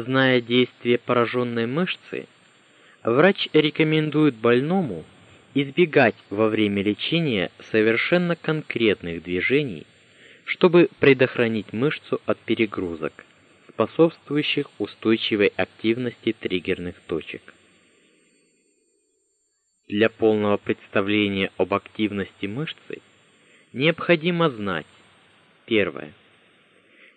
Зная действие пораженной мышцы, врач рекомендует больному избегать во время лечения совершенно конкретных движений, чтобы предохранить мышцу от перегрузок, способствующих устойчивой активности триггерных точек. Для полного представления об активности мышцы необходимо знать: первое.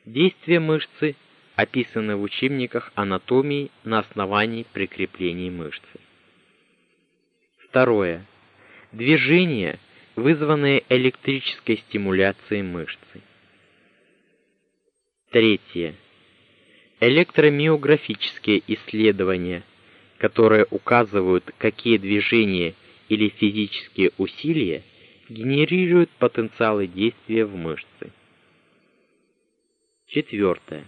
Действия мышцы описаны в учебниках анатомии на основании прикреплений мышцы. Второе. Движения, вызванные электрической стимуляцией мышцы. Третье. Электромиографические исследования, которые указывают, какие движения или физические усилия генерируют потенциалы действия в мышце. Четвертое.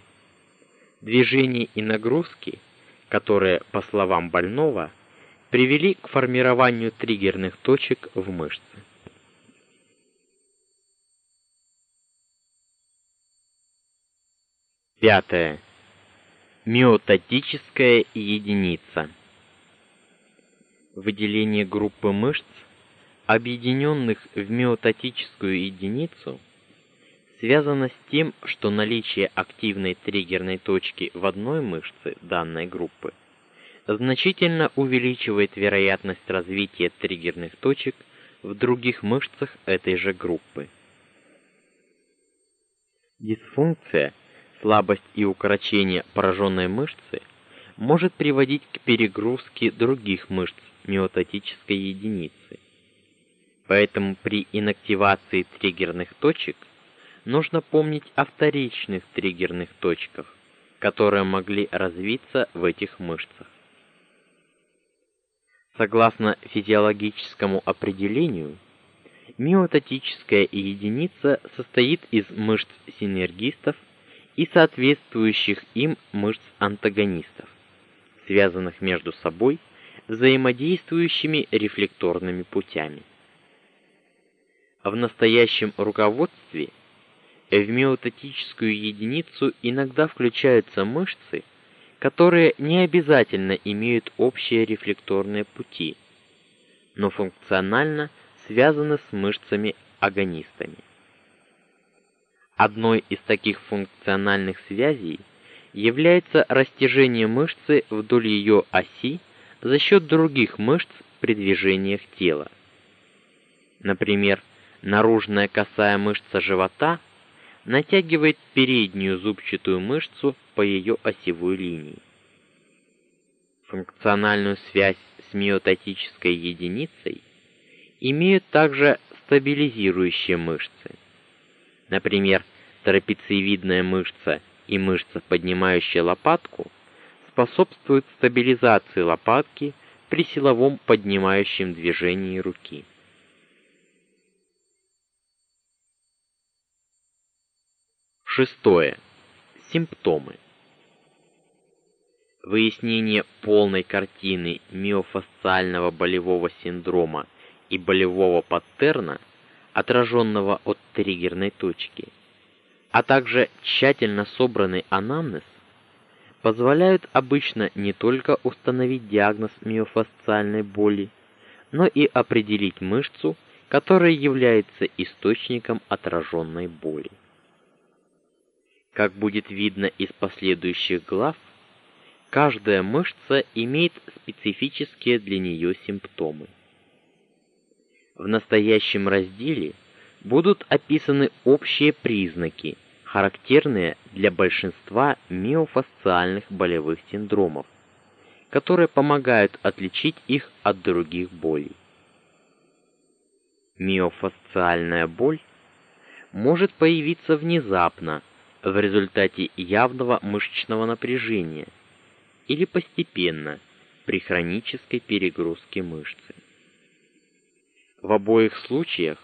Движения и нагрузки, которые, по словам больного, привели к формированию триггерных точек в мышце. Пятое. Миотатическая единица. Выделение группы мышц, объединенных в миотатическую единицу, связано с тем, что наличие активной триггерной точки в одной мышце данной группы значительно увеличивает вероятность развития триггерных точек в других мышцах этой же группы. Дисфункция, слабость и укорочение пораженной мышцы может приводить к перегрузке других мышц миотатической единицы. Поэтому при инактивации триггерных точек нужно помнить о вторичных триггерных точках, которые могли развиться в этих мышцах. Согласно физиологическому определению, миотатическая единица состоит из мышц синергистов и соответствующих им мышц антагонистов, связанных между собой взаимодействующими рефлекторными путями. В настоящем руководстве в миотатическую единицу иногда включаются мышцы, которые не обязательно имеют общие рефлекторные пути, но функционально связаны с мышцами-агонистами. Одной из таких функциональных связей является растяжение мышцы вдоль ее оси за счет других мышц при движениях тела. Например, наружная косая мышца живота натягивает переднюю зубчатую мышцу по ее осевой линии. Функциональную связь с миотатической единицей имеют также стабилизирующие мышцы. Например, трапециевидная мышца и мышца, поднимающая лопатку, способствуют стабилизации лопатки при силовом поднимающем движении руки. Шестое. Симптомы. Выяснение полной картины миофасциального болевого синдрома и болевого паттерна, отраженного от триггерной точки, а также тщательно собранный анамнез позволяют обычно не только установить диагноз миофасциальной боли, но и определить мышцу, которая является источником отраженной боли. Как будет видно из последующих глав, каждая мышца имеет специфические для нее симптомы. В настоящем разделе будут описаны общие признаки, характерные для большинства миофасциальных болевых синдромов, которые помогают отличить их от других болей. Миофасциальная боль может появиться внезапно в результате явного мышечного напряжения или постепенно при хронической перегрузке мышцы. В обоих случаях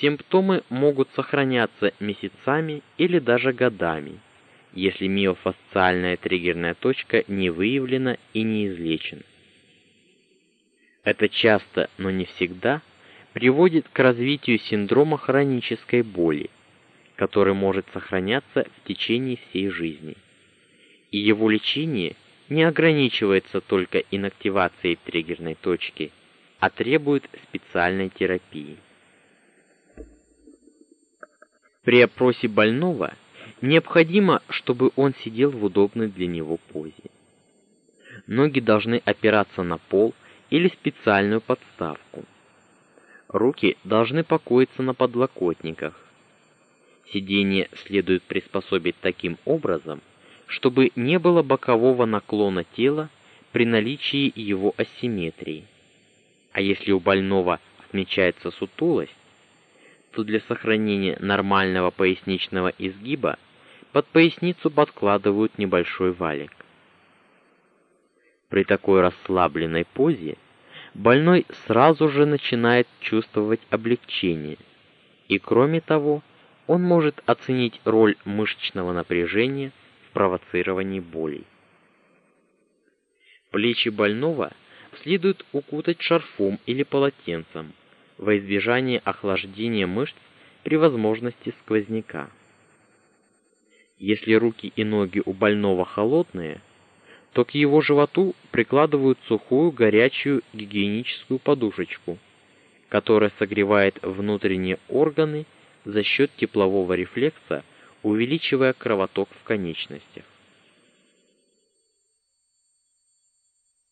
симптомы могут сохраняться месяцами или даже годами, если миофасциальная триггерная точка не выявлена и не излечена. Это часто, но не всегда, приводит к развитию синдрома хронической боли, который может сохраняться в течение всей жизни. И его лечение не ограничивается только инактивацией триггерной точки, а требует специальной терапии. При опросе больного необходимо, чтобы он сидел в удобной для него позе. Ноги должны опираться на пол или специальную подставку. Руки должны покоиться на подлокотниках. Сидение следует приспособить таким образом, чтобы не было бокового наклона тела при наличии его асимметрии. А если у больного отмечается сутулость, то для сохранения нормального поясничного изгиба под поясницу подкладывают небольшой валик. При такой расслабленной позе больной сразу же начинает чувствовать облегчение, и кроме того, он может оценить роль мышечного напряжения в провоцировании болей. Плечи больного следует укутать шарфом или полотенцем во избежание охлаждения мышц при возможности сквозняка. Если руки и ноги у больного холодные, то к его животу прикладывают сухую горячую гигиеническую подушечку, которая согревает внутренние органы за счет теплового рефлекса, увеличивая кровоток в конечностях.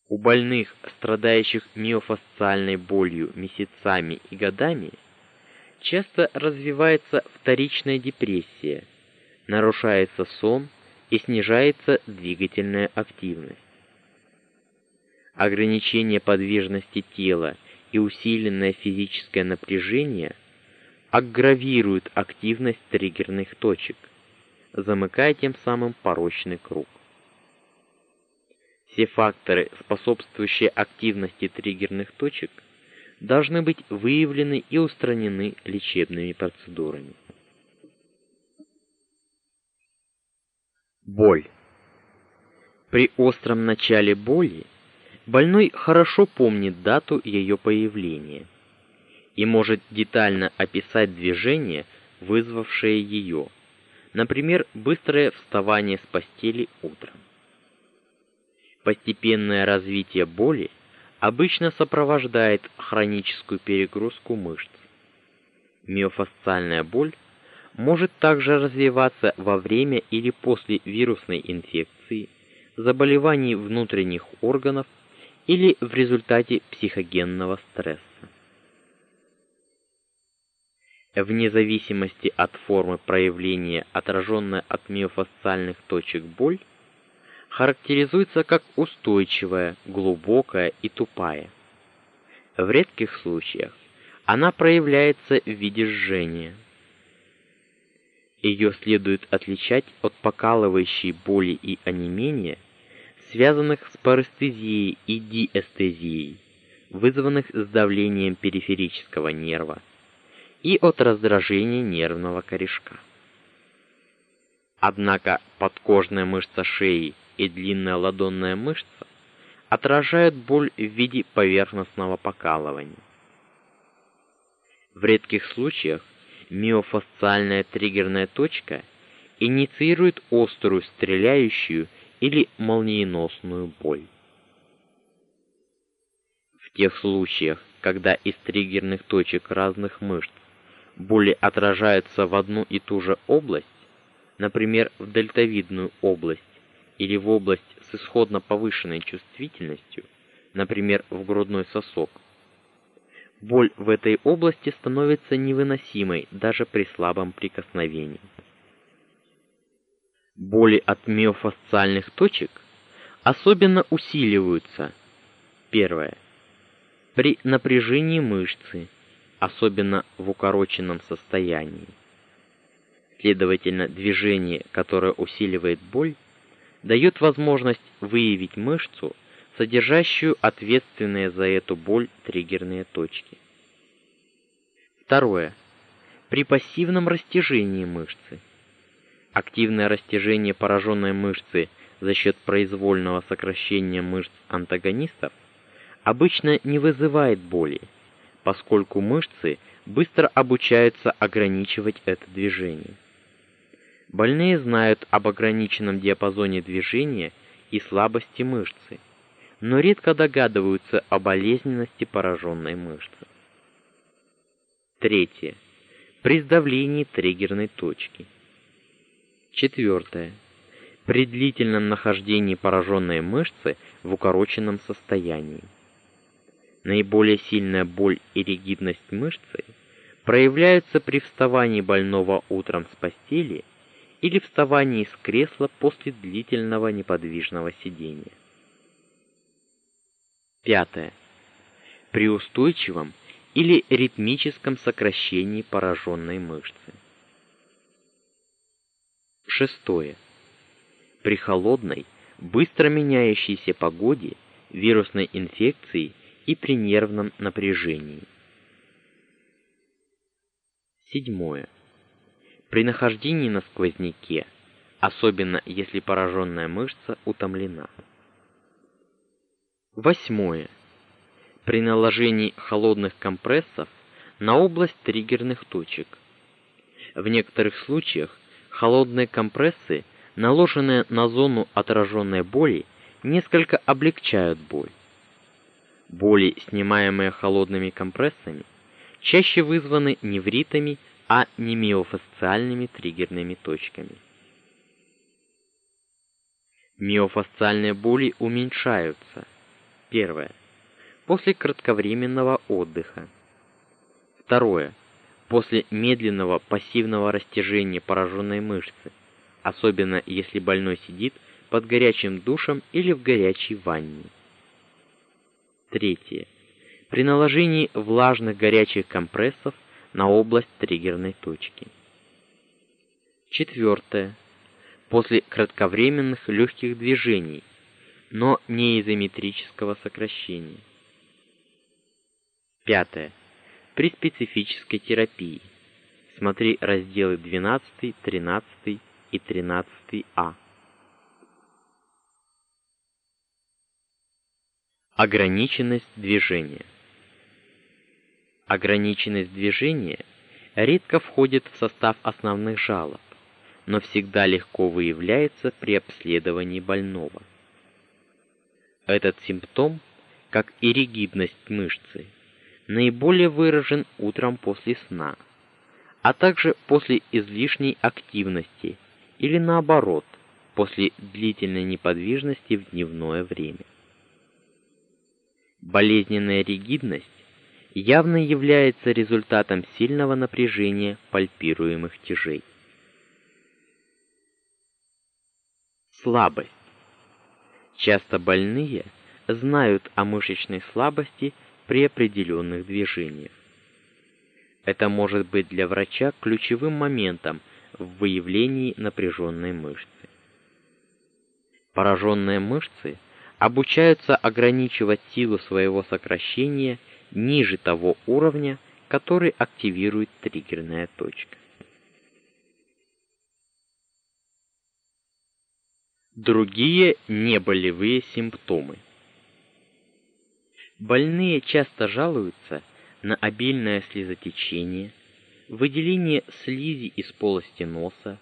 У больных, страдающих миофасциальной болью месяцами и годами, часто развивается вторичная депрессия, нарушается сон и снижается двигательная активность. Ограничение подвижности тела и усиленное физическое напряжение аггравируют активность триггерных точек, замыкая тем самым порочный круг. Все факторы, способствующие активности триггерных точек, должны быть выявлены и устранены лечебными процедурами. Боль. При остром начале боли больной хорошо помнит дату ее появления и может детально описать движение, вызвавшее ее. Например, быстрое вставание с постели утром. Постепенное развитие боли обычно сопровождает хроническую перегрузку мышц. Миофасциальная боль может также развиваться во время или после вирусной инфекции, заболеваний внутренних органов или в результате психогенного стресса. Вне зависимости от формы проявления, отраженная от миофасциальных точек боль, характеризуется как устойчивая, глубокая и тупая. В редких случаях она проявляется в виде жжения. Ее следует отличать от покалывающей боли и онемения, связанных с парестезией и диэстезией, вызванных сдавлением периферического нерва, и от раздражения нервного корешка. Однако подкожная мышца шеи и длинная ладонная мышца отражают боль в виде поверхностного покалывания. В редких случаях миофасциальная триггерная точка инициирует острую стреляющую или молниеносную боль. В тех случаях, когда из триггерных точек разных мышц боли отражаются в одну и ту же область, например, в дельтовидную область или в область с исходно повышенной чувствительностью, например, в грудной сосок, боль в этой области становится невыносимой даже при слабом прикосновении. Боли от миофасциальных точек особенно усиливаются. Первое. При напряжении мышцы, особенно в укороченном состоянии. Следовательно, движение, которое усиливает боль, дает возможность выявить мышцу, содержащую ответственные за эту боль триггерные точки. Второе. При пассивном растяжении мышцы. Активное растяжение пораженной мышцы за счет произвольного сокращения мышц антагонистов обычно не вызывает боли, поскольку мышцы быстро обучаются ограничивать это движение. Больные знают об ограниченном диапазоне движения и слабости мышцы, но редко догадываются о болезненности пораженной мышцы. Третье. При сдавлении триггерной точки. Четвертое. При длительном нахождении пораженной мышцы в укороченном состоянии. Наиболее сильная боль и ригидность мышцы проявляются при вставании больного утром с постели или вставании с кресла после длительного неподвижного сидения. Пятое. При устойчивом или ритмическом сокращении пораженной мышцы. Шестое. При холодной, быстро меняющейся погоде, вирусной инфекции и при нервном напряжении. Седьмое. При нахождении на сквозняке, особенно если пораженная мышца утомлена. Восьмое. При наложении холодных компрессов на область триггерных точек. В некоторых случаях холодные компрессы, наложенные на зону отраженной боли, несколько облегчают боль. Боли, снимаемые холодными компрессами, чаще вызваны невритами, а не миофасциальными триггерными точками. Миофасциальные боли уменьшаются – Первое. После кратковременного отдыха. Второе. После медленного пассивного растяжения пораженной мышцы, особенно если больной сидит под горячим душем или в горячей ванне. Третье. При наложении влажных горячих компрессов на область триггерной точки. Четвертое. После кратковременных легких движений, но не изометрического сокращения. Пятое. При специфической терапии. Смотри разделы 12, 13 и 13а. Ограниченность движения. Ограниченность движения редко входит в состав основных жалоб, но всегда легко выявляется при обследовании больного. Этот симптом, как и ригидность мышцы, наиболее выражен утром после сна, а также после излишней активности или наоборот, после длительной неподвижности в дневное время. Болезненная ригидность явно является результатом сильного напряжения пальпируемых тяжей. Слабость Часто больные знают о мышечной слабости при определенных движениях. Это может быть для врача ключевым моментом в выявлении напряженной мышцы. Пораженные мышцы обучаются ограничивать силу своего сокращения ниже того уровня, который активирует триггерная точка. Другие неболевые симптомы. Больные часто жалуются на обильное слезотечение, выделение слизи из полости носа,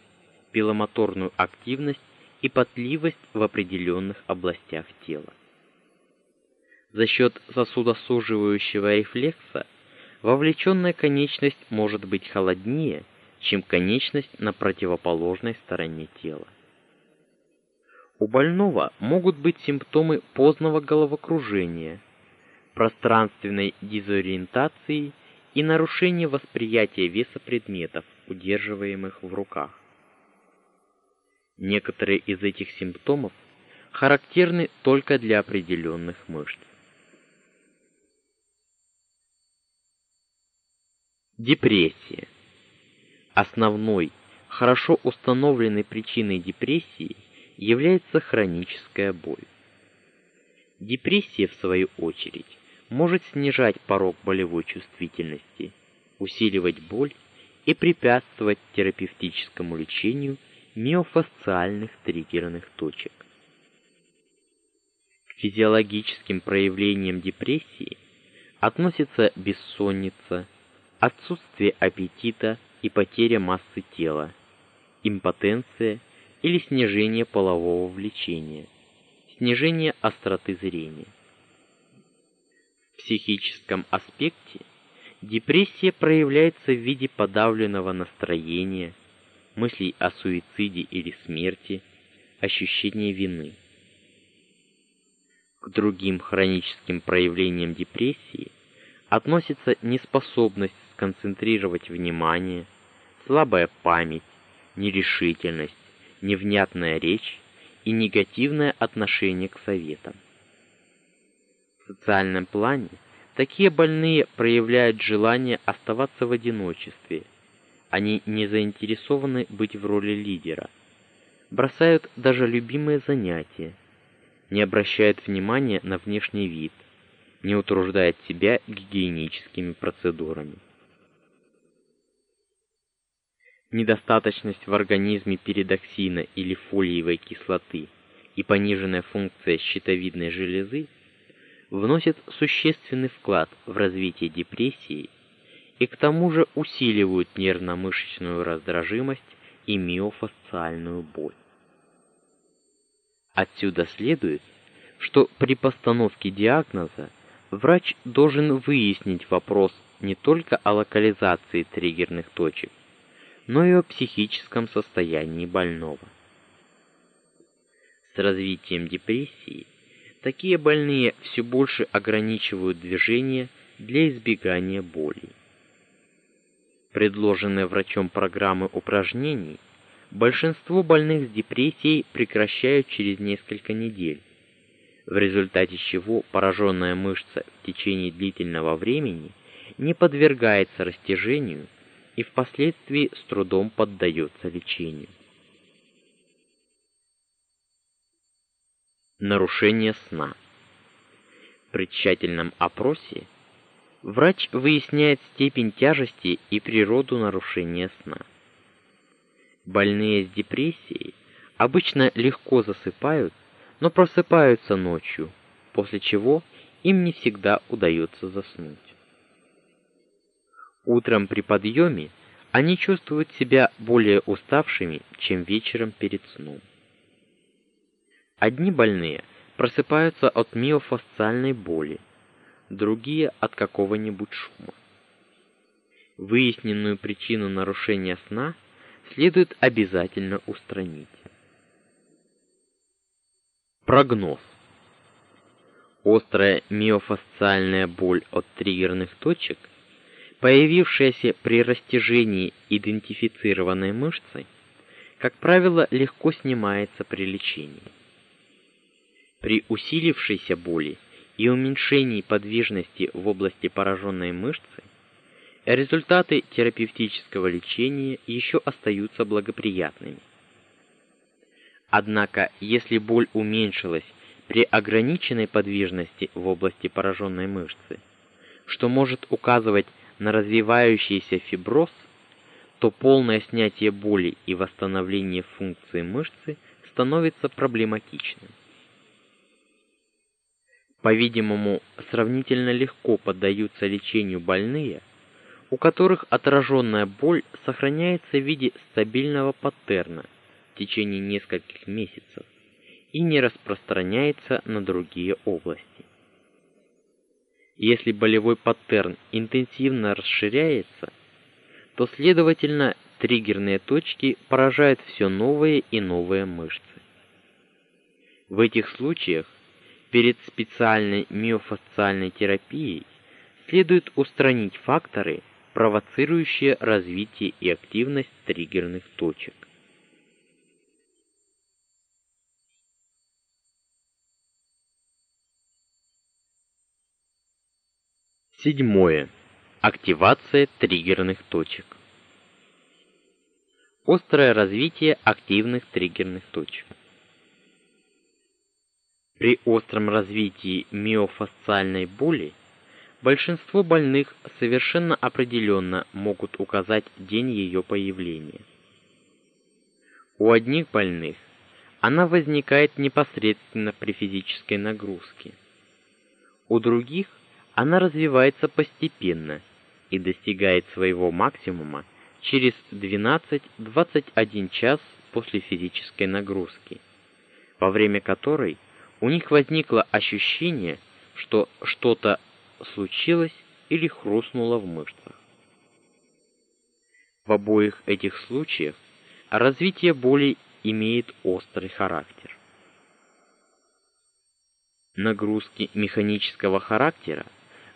пиломоторную активность и потливость в определенных областях тела. За счет сосудосуживающего рефлекса вовлеченная конечность может быть холоднее, чем конечность на противоположной стороне тела. У больного могут быть симптомы позднего головокружения, пространственной дезориентации и нарушения восприятия веса предметов, удерживаемых в руках. Некоторые из этих симптомов характерны только для определенных мышц. Депрессия. Основной, хорошо установленной причиной депрессии является хроническая боль. Депрессия, в свою очередь, может снижать порог болевой чувствительности, усиливать боль и препятствовать терапевтическому лечению миофасциальных триггерных точек. К физиологическим проявлениям депрессии относятся бессонница, отсутствие аппетита и потеря массы тела, импотенция или снижение полового влечения, снижение остроты зрения. В психическом аспекте депрессия проявляется в виде подавленного настроения, мыслей о суициде или смерти, ощущения вины. К другим хроническим проявлениям депрессии относится неспособность сконцентрировать внимание, слабая память, нерешительность, невнятная речь и негативное отношение к советам. В социальном плане такие больные проявляют желание оставаться в одиночестве. Они не заинтересованы быть в роли лидера. Бросают даже любимые занятия, не обращают внимания на внешний вид, не утруждает себя гигиеническими процедурами. Недостаточность в организме передоксина или фолиевой кислоты и пониженная функция щитовидной железы вносят существенный вклад в развитие депрессии и к тому же усиливают нервно-мышечную раздражимость и миофасциальную боль. Отсюда следует, что при постановке диагноза врач должен выяснить вопрос не только о локализации триггерных точек, но и о психическом состоянии больного. С развитием депрессии такие больные все больше ограничивают движение для избегания боли. Предложенные врачом программы упражнений большинство больных с депрессией прекращают через несколько недель в результате чего пораженная мышца в течение длительного времени не подвергается растяжению и впоследствии с трудом поддается лечению. Нарушение сна. При тщательном опросе врач выясняет степень тяжести и природу нарушения сна. Больные с депрессией обычно легко засыпают но просыпаются ночью, после чего им не всегда удается заснуть. Утром при подъеме они чувствуют себя более уставшими, чем вечером перед сном. Одни больные просыпаются от миофасциальной боли, другие от какого-нибудь шума. Выясненную причину нарушения сна следует обязательно устранить. Прогноз. Острая миофасциальная боль от триггерных точек, появившаяся при растяжении идентифицированной мышцы, как правило, легко снимается при лечении. При усилившейся боли и уменьшении подвижности в области пораженной мышцы результаты терапевтического лечения еще остаются благоприятными. Однако, если боль уменьшилась при ограниченной подвижности в области пораженной мышцы, что может указывать на развивающийся фиброз, то полное снятие боли и восстановление функции мышцы становится проблематичным. По-видимому, сравнительно легко поддаются лечению больные, у которых отраженная боль сохраняется в виде стабильного паттерна в течение нескольких месяцев и не распространяется на другие области. Если болевой паттерн интенсивно расширяется, то следовательно триггерные точки поражают все новые и новые мышцы. В этих случаях перед специальной миофасциальной терапией следует устранить факторы, провоцирующие развитие и активность триггерных точек. Седьмое. Активация триггерных точек. Острое развитие активных триггерных точек. При остром развитии миофасциальной боли большинство больных совершенно определенно могут указать день ее появления. У одних больных она возникает непосредственно при физической нагрузке. У других она развивается постепенно и достигает своего максимума через 12-21 час после физической нагрузки, во время которой у них возникло ощущение, что что-то случилось или хрустнуло в мышцах. В обоих этих случаях развитие боли имеет острый характер. Нагрузки механического характера,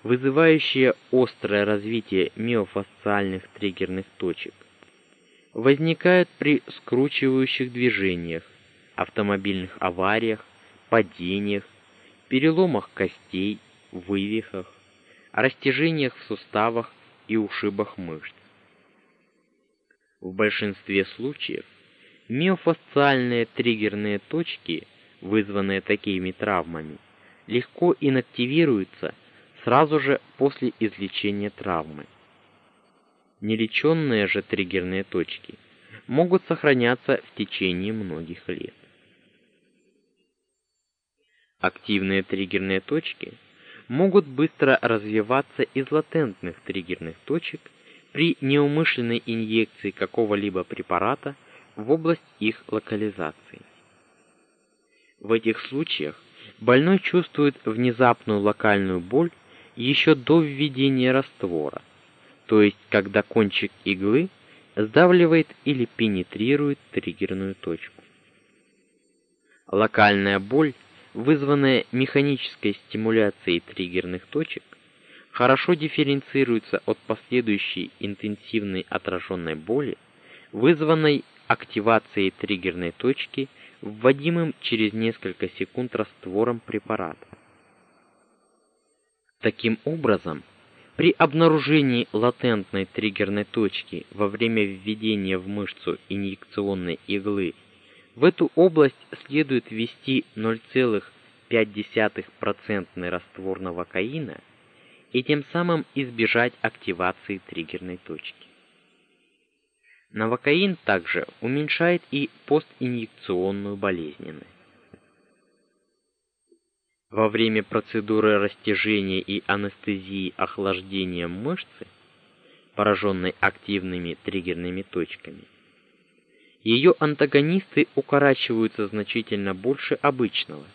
вызывающие острое развитие миофасциальных триггерных точек, возникают при скручивающих движениях, автомобильных авариях, падениях, переломах костей, вывихах, растяжениях в суставах и ушибах мышц. В большинстве случаев миофасциальные триггерные точки, вызванные такими травмами, легко инактивируются сразу же после излечения травмы. Нелеченные же триггерные точки могут сохраняться в течение многих лет. Активные триггерные точки могут быстро развиваться из латентных триггерных точек при неумышленной инъекции какого-либо препарата в область их локализации. В этих случаях больной чувствует внезапную локальную боль еще до введения раствора, то есть когда кончик иглы сдавливает или пенетрирует триггерную точку. Локальная боль, вызванная механической стимуляцией триггерных точек, хорошо дифференцируется от последующей интенсивной отраженной боли, вызванной активацией триггерной точки, вводимым через несколько секунд раствором препарата. Таким образом, при обнаружении латентной триггерной точки во время введения в мышцу инъекционной иглы в эту область следует ввести 0,5% раствор новокаина и тем самым избежать активации триггерной точки. Новокаин также уменьшает и постинъекционную болезненность. Во время процедуры растяжения и анестезии охлаждением мышцы, пораженной активными триггерными точками, ее антагонисты укорачиваются значительно больше обычного –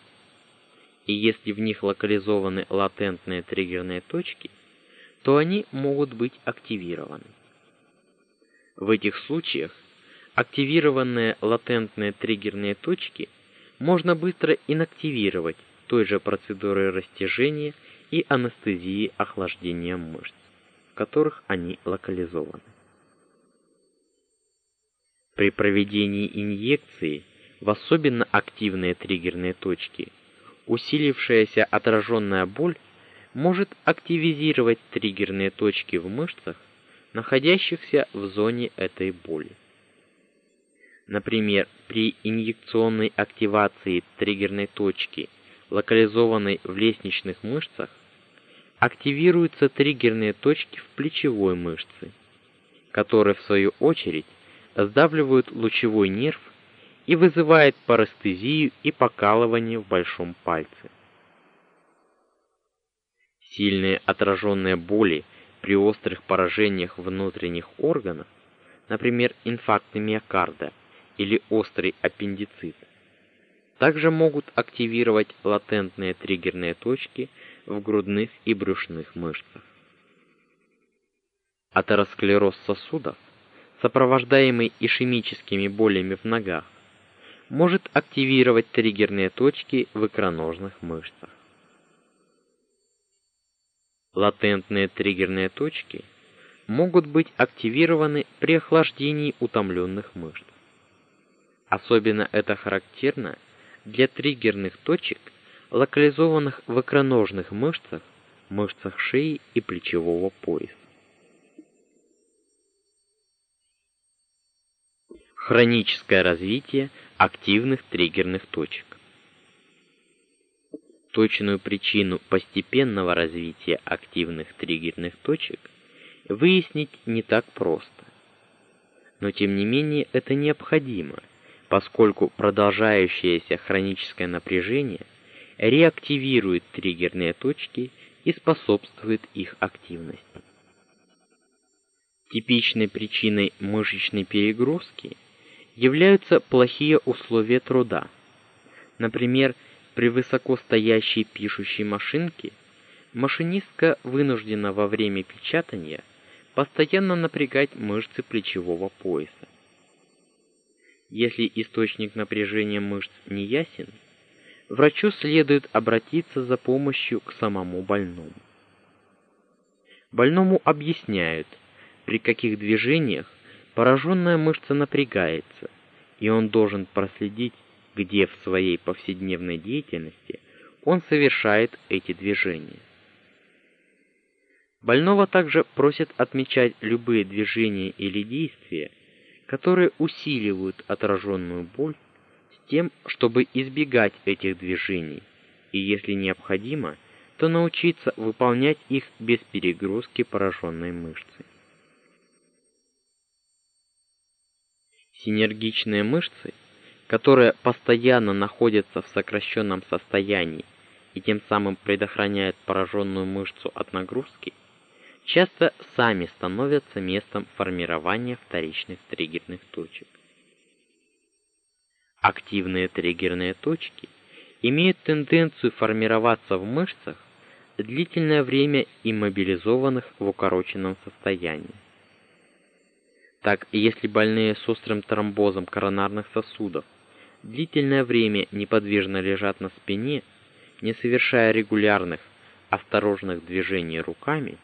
и если в них локализованы латентные триггерные точки, то они могут быть активированы. В этих случаях активированные латентные триггерные точки можно быстро инактивировать той же процедурой растяжения и анестезии охлаждения мышц, в которых они локализованы. При проведении инъекции в особенно активные триггерные точки – усилившаяся отраженная боль может активизировать триггерные точки в мышцах, находящихся в зоне этой боли. Например, при инъекционной активации триггерной точки, локализованной в лестничных мышцах, активируются триггерные точки в плечевой мышце, которые в свою очередь сдавливают лучевой нерв и вызывает парестезию и покалывание в большом пальце. Сильные отраженные боли при острых поражениях внутренних органов, например, инфаркт миокарда или острый аппендицит, также могут активировать латентные триггерные точки в грудных и брюшных мышцах. Атеросклероз сосудов, сопровождаемый ишемическими болями в ногах, может активировать триггерные точки в икроножных мышцах. Латентные триггерные точки могут быть активированы при охлаждении утомленных мышц. Особенно это характерно для триггерных точек, локализованных в икроножных мышцах, мышцах шеи и плечевого пояса. Хроническое развитие активных триггерных точек. Точную причину постепенного развития активных триггерных точек выяснить не так просто. Но тем не менее это необходимо, поскольку продолжающееся хроническое напряжение реактивирует триггерные точки и способствует их активности. Типичной причиной мышечной перегрузки являются плохие условия труда. Например, при высокостоящей пишущей машинке машинистка вынуждена во время печатания постоянно напрягать мышцы плечевого пояса. Если источник напряжения мышц не ясен, врачу следует обратиться за помощью к самому больному. Больному объясняют, при каких движениях пораженная мышца напрягается, и он должен проследить, где в своей повседневной деятельности он совершает эти движения. Больного также просят отмечать любые движения или действия, которые усиливают отраженную боль, с тем, чтобы избегать этих движений, и если необходимо, то научиться выполнять их без перегрузки пораженной мышцы. Синергичные мышцы, которые постоянно находятся в сокращенном состоянии и тем самым предохраняют пораженную мышцу от нагрузки, часто сами становятся местом формирования вторичных триггерных точек. Активные триггерные точки имеют тенденцию формироваться в мышцах, длительное время иммобилизованных в укороченном состоянии. Так, если больные с острым тромбозом коронарных сосудов длительное время неподвижно лежат на спине, не совершая регулярных, осторожных движений руками,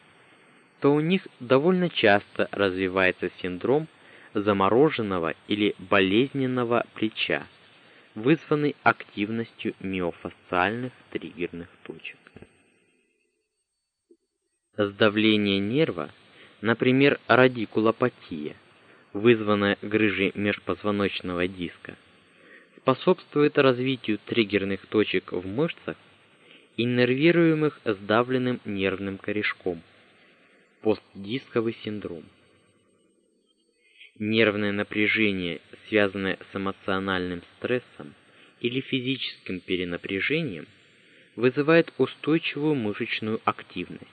то у них довольно часто развивается синдром замороженного или болезненного плеча, вызванный активностью миофасциальных триггерных точек. Сдавление нерва, например, радикулопатия, вызванная грыжей межпозвоночного диска, способствует развитию триггерных точек в мышцах, иннервируемых сдавленным нервным корешком – постдисковый синдром. Нервное напряжение, связанное с эмоциональным стрессом или физическим перенапряжением, вызывает устойчивую мышечную активность,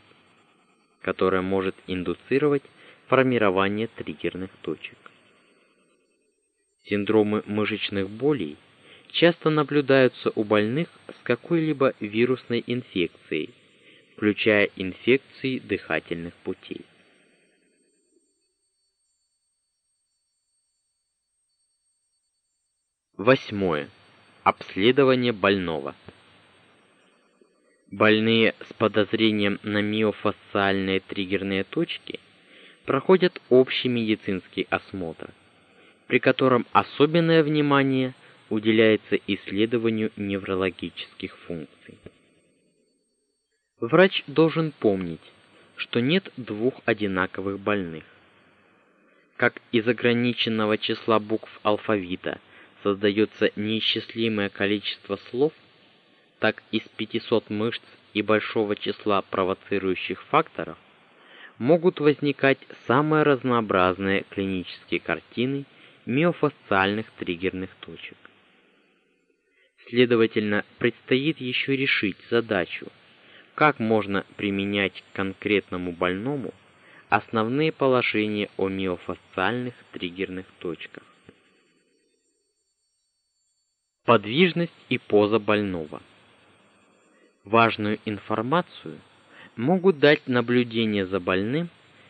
которая может индуцировать формирование триггерных точек. Синдромы мышечных болей часто наблюдаются у больных с какой-либо вирусной инфекцией включая инфекции дыхательных путей. Восьмое. Обследование больного. Больные с подозрением на миофасциальные триггерные точки проходят общий медицинский осмотр, при котором особенное внимание уделяется исследованию неврологических функций. Врач должен помнить, что нет двух одинаковых больных. Как из ограниченного числа букв алфавита создается неисчислимое количество слов, так из 500 мышц и большого числа провоцирующих факторов могут возникать самые разнообразные клинические картины миофасциальных триггерных точек. Следовательно, предстоит еще решить задачу как можно применять к конкретному больному основные положения о миофасциальных триггерных точках. Подвижность и поза больного. Важную информацию могут дать наблюдение за больным,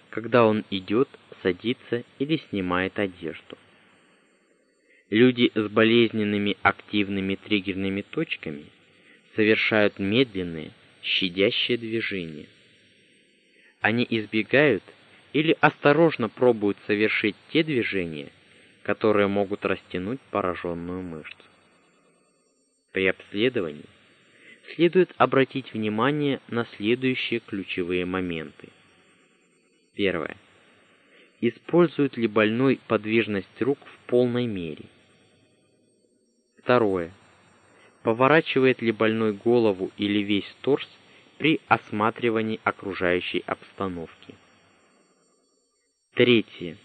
когда он идет, садится или снимает одежду. Люди с болезненными активными триггерными точками совершают медленные, щадящее движение. Они избегают или осторожно пробуют совершить те движения, которые могут растянуть пораженную мышцу. При обследовании следует обратить внимание на следующие ключевые моменты. Первое. Использует ли больной подвижность рук в полной мере? Второе поворачивает ли больной голову или весь торс при осматривании окружающей обстановки. Третье.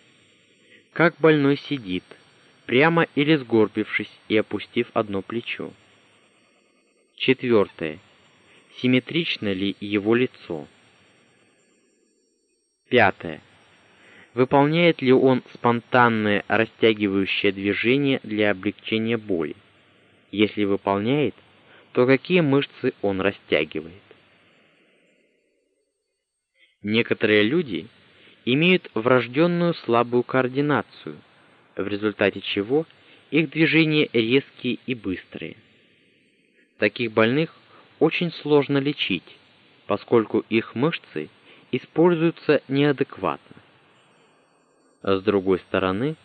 Как больной сидит, прямо или сгорбившись и опустив одно плечо. Четвертое. Симметрично ли его лицо? Пятое. Выполняет ли он спонтанное растягивающее движение для облегчения боли? Если выполняет, то какие мышцы он растягивает? Некоторые люди имеют врожденную слабую координацию, в результате чего их движения резкие и быстрые. Таких больных очень сложно лечить, поскольку их мышцы используются неадекватно. С другой стороны,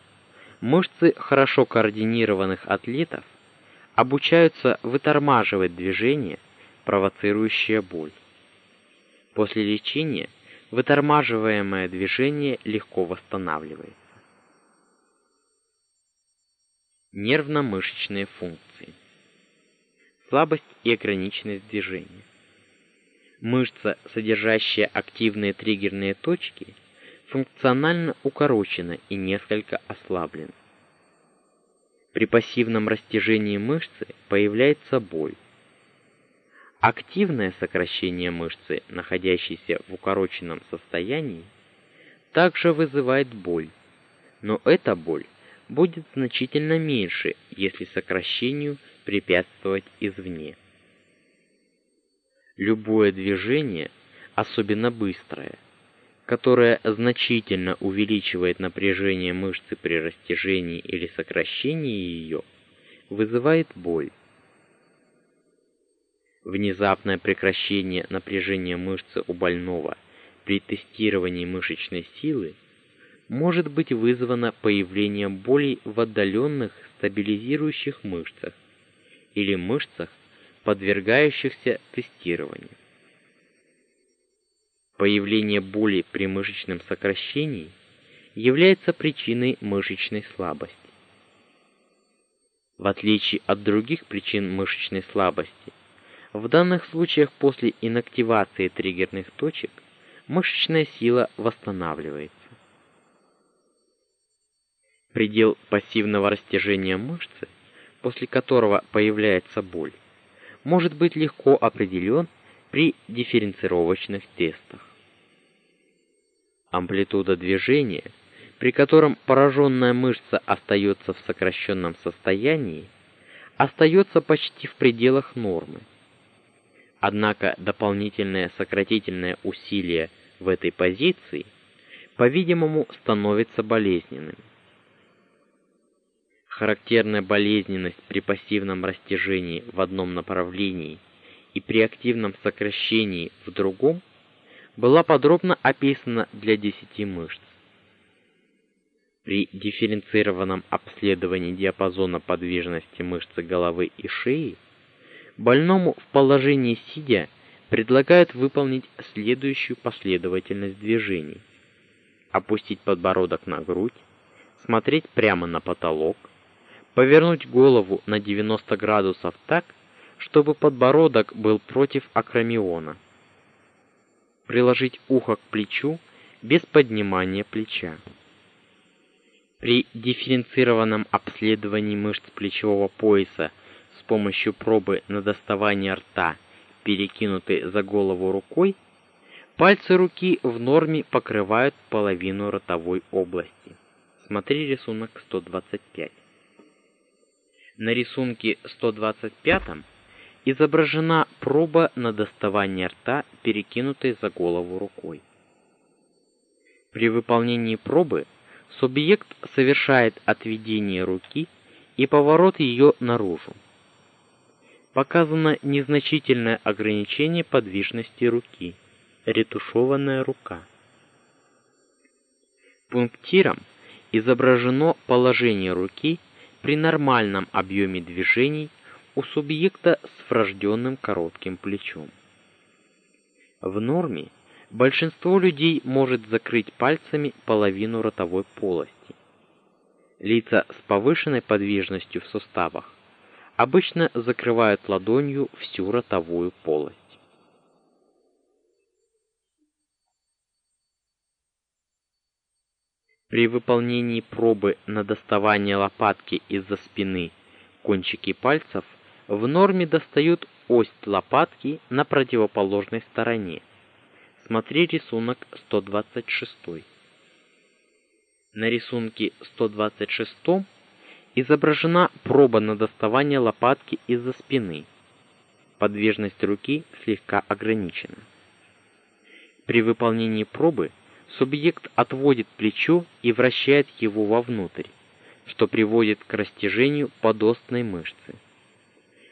мышцы хорошо координированных атлетов обучаются вытормаживать движения, провоцирующие боль. После лечения вытормаживаемое движение легко восстанавливается. Нервно-мышечные функции. Слабость и ограниченность движения. Мышца, содержащая активные триггерные точки, функционально укорочена и несколько ослаблена. При пассивном растяжении мышцы появляется боль. Активное сокращение мышцы, находящейся в укороченном состоянии, также вызывает боль, но эта боль будет значительно меньше, если сокращению препятствовать извне. Любое движение, особенно быстрое, которое значительно увеличивает напряжение мышцы при растяжении или сокращении ее, вызывает боль. Внезапное прекращение напряжения мышцы у больного при тестировании мышечной силы может быть вызвано появлением болей в отдаленных стабилизирующих мышцах или мышцах, подвергающихся тестированию. Появление боли при мышечном сокращении является причиной мышечной слабости. В отличие от других причин мышечной слабости, в данных случаях после инактивации триггерных точек мышечная сила восстанавливается. Предел пассивного растяжения мышцы, после которого появляется боль, может быть легко определен при дифференцировочных тестах амплитуда движения, при котором пораженная мышца остается в сокращенном состоянии, остается почти в пределах нормы. Однако дополнительное сократительное усилие в этой позиции, по-видимому, становится болезненным. Характерная болезненность при пассивном растяжении в одном направлении и при активном сокращении в другом была подробно описана для 10 мышц. При дифференцированном обследовании диапазона подвижности мышцы головы и шеи больному в положении сидя предлагают выполнить следующую последовательность движений: опустить подбородок на грудь, смотреть прямо на потолок, повернуть голову на 90 градусов так, чтобы подбородок был против акромиона приложить ухо к плечу без поднимания плеча. При дифференцированном обследовании мышц плечевого пояса с помощью пробы на доставание рта, перекинутой за голову рукой, пальцы руки в норме покрывают половину ротовой области. Смотри рисунок 125. На рисунке 125 изображена проба на доставание рта, перекинутой за голову рукой. При выполнении пробы субъект совершает отведение руки и поворот ее наружу. Показано незначительное ограничение подвижности руки, ретушеванная рука. Пунктиром изображено положение руки при нормальном объеме движений у субъекта с врожденным коротким плечом. В норме большинство людей может закрыть пальцами половину ротовой полости. Лица с повышенной подвижностью в суставах обычно закрывают ладонью всю ротовую полость. При выполнении пробы на доставание лопатки из-за спины кончики пальцев – в норме достают ось лопатки на противоположной стороне. Смотри рисунок 126. На рисунке 126 изображена проба на доставание лопатки из-за спины. Подвижность руки слегка ограничена. При выполнении пробы субъект отводит плечо и вращает его вовнутрь, что приводит к растяжению подостной мышцы.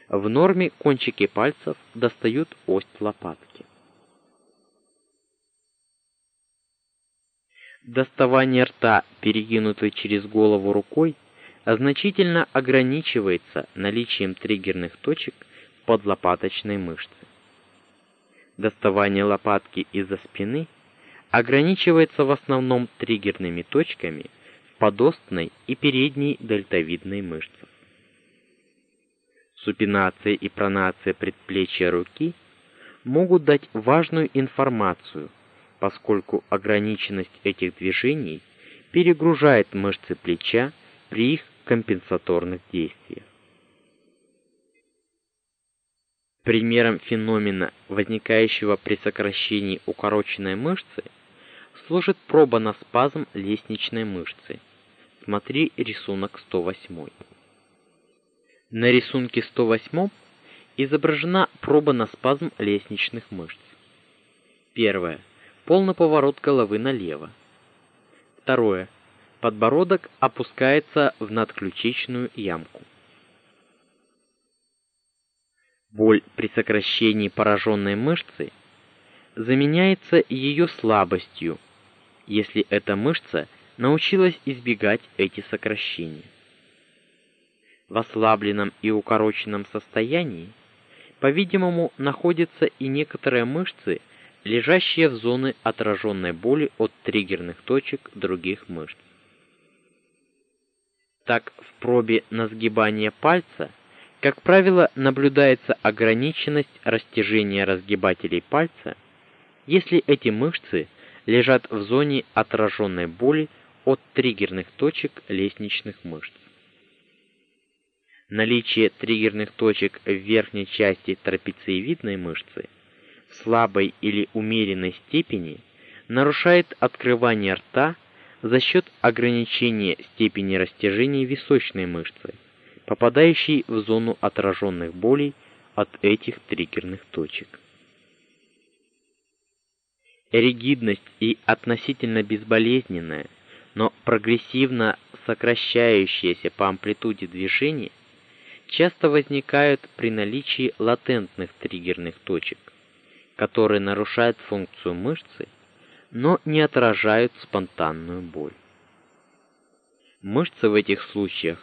В норме кончики пальцев достают ось лопатки. Доставание рта, перекинутой через голову рукой, значительно ограничивается наличием триггерных точек под лопаточной мышцы. Доставание лопатки из-за спины ограничивается в основном триггерными точками в подостной и передней дельтовидной мышцах. Супинация и пронация предплечья руки могут дать важную информацию поскольку ограниченность этих движений перегружает мышцы плеча при их компенсаторных действиях. Примером феномена, возникающего при сокращении укороченной мышцы, служит проба на спазм лестничной мышцы. Смотри рисунок 108. На рисунке 108 изображена проба на спазм лестничных мышц. Первое полный поворот головы налево. Второе. Подбородок опускается в надключичную ямку. Боль при сокращении пораженной мышцы заменяется ее слабостью, если эта мышца научилась избегать эти сокращения. В ослабленном и укороченном состоянии, по-видимому, находятся и некоторые мышцы, лежащие в зоны отраженной боли от триггерных точек других мышц. Так, в пробе на сгибание пальца, как правило, наблюдается ограниченность растяжения разгибателей пальца, если эти мышцы лежат в зоне отраженной боли от триггерных точек лестничных мышц. Наличие триггерных точек в верхней части трапециевидной мышцы – слабой или умеренной степени нарушает открывание рта за счет ограничения степени растяжения височной мышцы, попадающей в зону отраженных болей от этих триггерных точек. Ригидность и относительно безболезненная, но прогрессивно сокращающаяся по амплитуде движения часто возникают при наличии латентных триггерных точек которые нарушают функцию мышцы, но не отражают спонтанную боль. Мышцы в этих случаях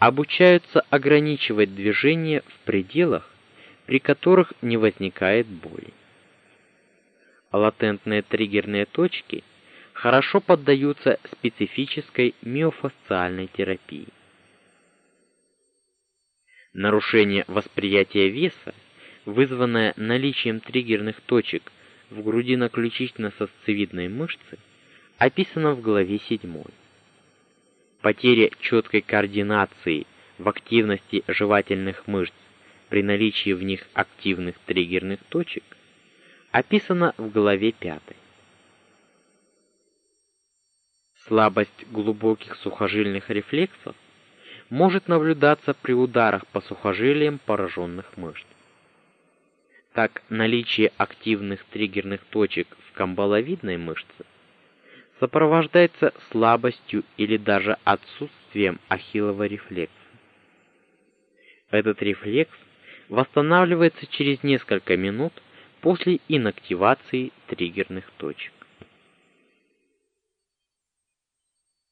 обучаются ограничивать движение в пределах, при которых не возникает боли. Латентные триггерные точки хорошо поддаются специфической миофасциальной терапии. Нарушение восприятия веса вызванная наличием триггерных точек в грудино-ключично-сосцевидной мышце, описана в главе 7. Потеря четкой координации в активности жевательных мышц при наличии в них активных триггерных точек описана в главе 5. Слабость глубоких сухожильных рефлексов может наблюдаться при ударах по сухожилиям пораженных мышц. Так, наличие активных триггерных точек в камбаловидной мышце сопровождается слабостью или даже отсутствием ахиллова рефлекса. Этот рефлекс восстанавливается через несколько минут после инактивации триггерных точек.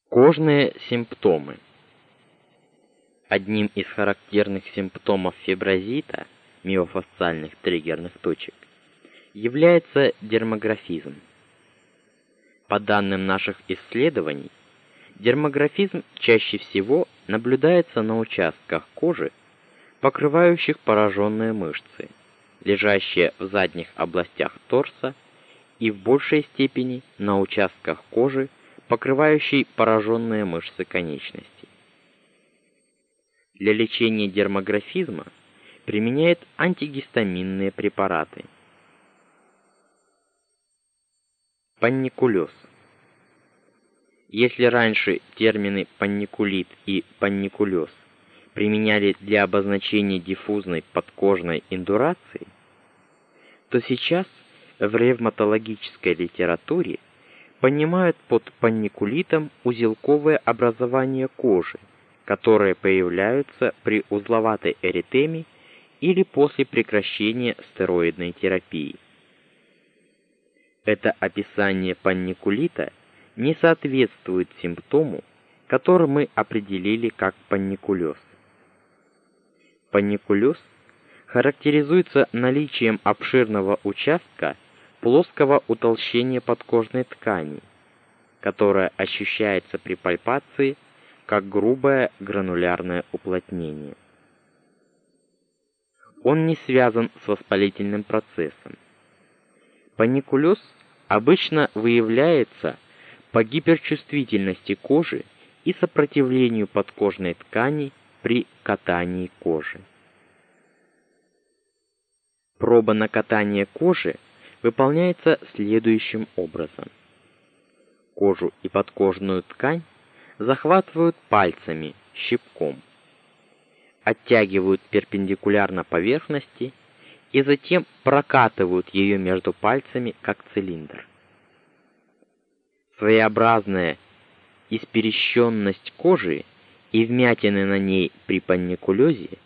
Кожные симптомы. Одним из характерных симптомов фиброзита – миофасциальных триггерных точек является дермографизм. По данным наших исследований, дермографизм чаще всего наблюдается на участках кожи, покрывающих пораженные мышцы, лежащие в задних областях торса и в большей степени на участках кожи, покрывающей пораженные мышцы конечностей. Для лечения дермографизма применяет антигистаминные препараты. Панникулез. Если раньше термины панникулит и панникулез применяли для обозначения диффузной подкожной индурации, то сейчас в ревматологической литературе понимают под панникулитом узелковое образование кожи, которые появляются при узловатой эритеме или после прекращения стероидной терапии. Это описание панникулита не соответствует симптому, который мы определили как панникулез. Панникулез характеризуется наличием обширного участка плоского утолщения подкожной ткани, которое ощущается при пальпации как грубое гранулярное уплотнение. Он не связан с воспалительным процессом. Паникулез обычно выявляется по гиперчувствительности кожи и сопротивлению подкожной ткани при катании кожи. Проба на катание кожи выполняется следующим образом. Кожу и подкожную ткань захватывают пальцами, щипком. Оттягивают перпендикулярно поверхности и затем прокатывают ее между пальцами, как цилиндр. Своеобразная исперещенность кожи и вмятины на ней при панникулезе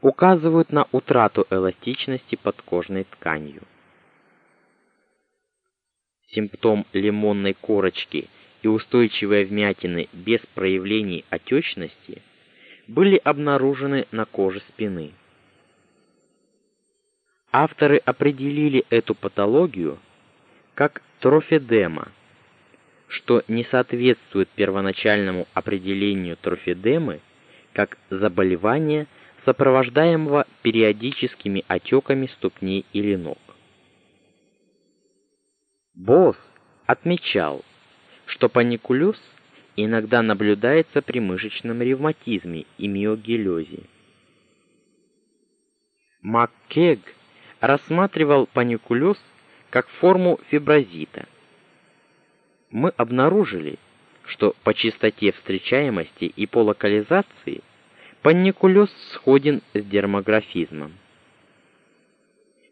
указывают на утрату эластичности подкожной тканью. Симптом лимонной корочки и устойчивой вмятины без проявлений отечности были обнаружены на коже спины. Авторы определили эту патологию как трофедема, что не соответствует первоначальному определению трофедемы как заболевания, сопровождаемого периодическими отеками ступней или ног. Босс отмечал, что паникулез иногда наблюдается при мышечном ревматизме и миогелезе. МакКег рассматривал паникулез как форму фиброзита. Мы обнаружили, что по частоте встречаемости и по локализации паникулез сходен с дермографизмом.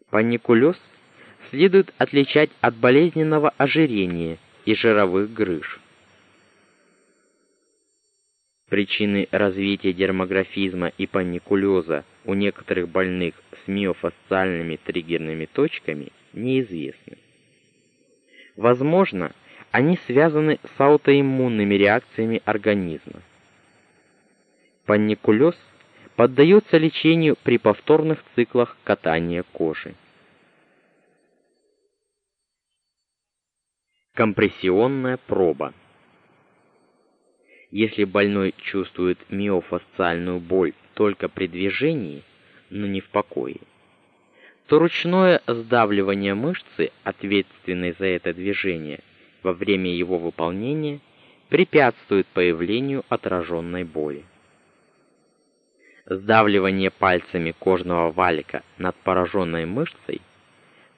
Паникулез следует отличать от болезненного ожирения и жировых грыж. Причины развития дермографизма и паникулеза у некоторых больных с миофасциальными триггерными точками неизвестны. Возможно, они связаны с аутоиммунными реакциями организма. Паникулез поддается лечению при повторных циклах катания кожи. Компрессионная проба. Если больной чувствует миофасциальную боль только при движении, но не в покое, то ручное сдавливание мышцы, ответственной за это движение, во время его выполнения препятствует появлению отраженной боли. Сдавливание пальцами кожного валика над пораженной мышцей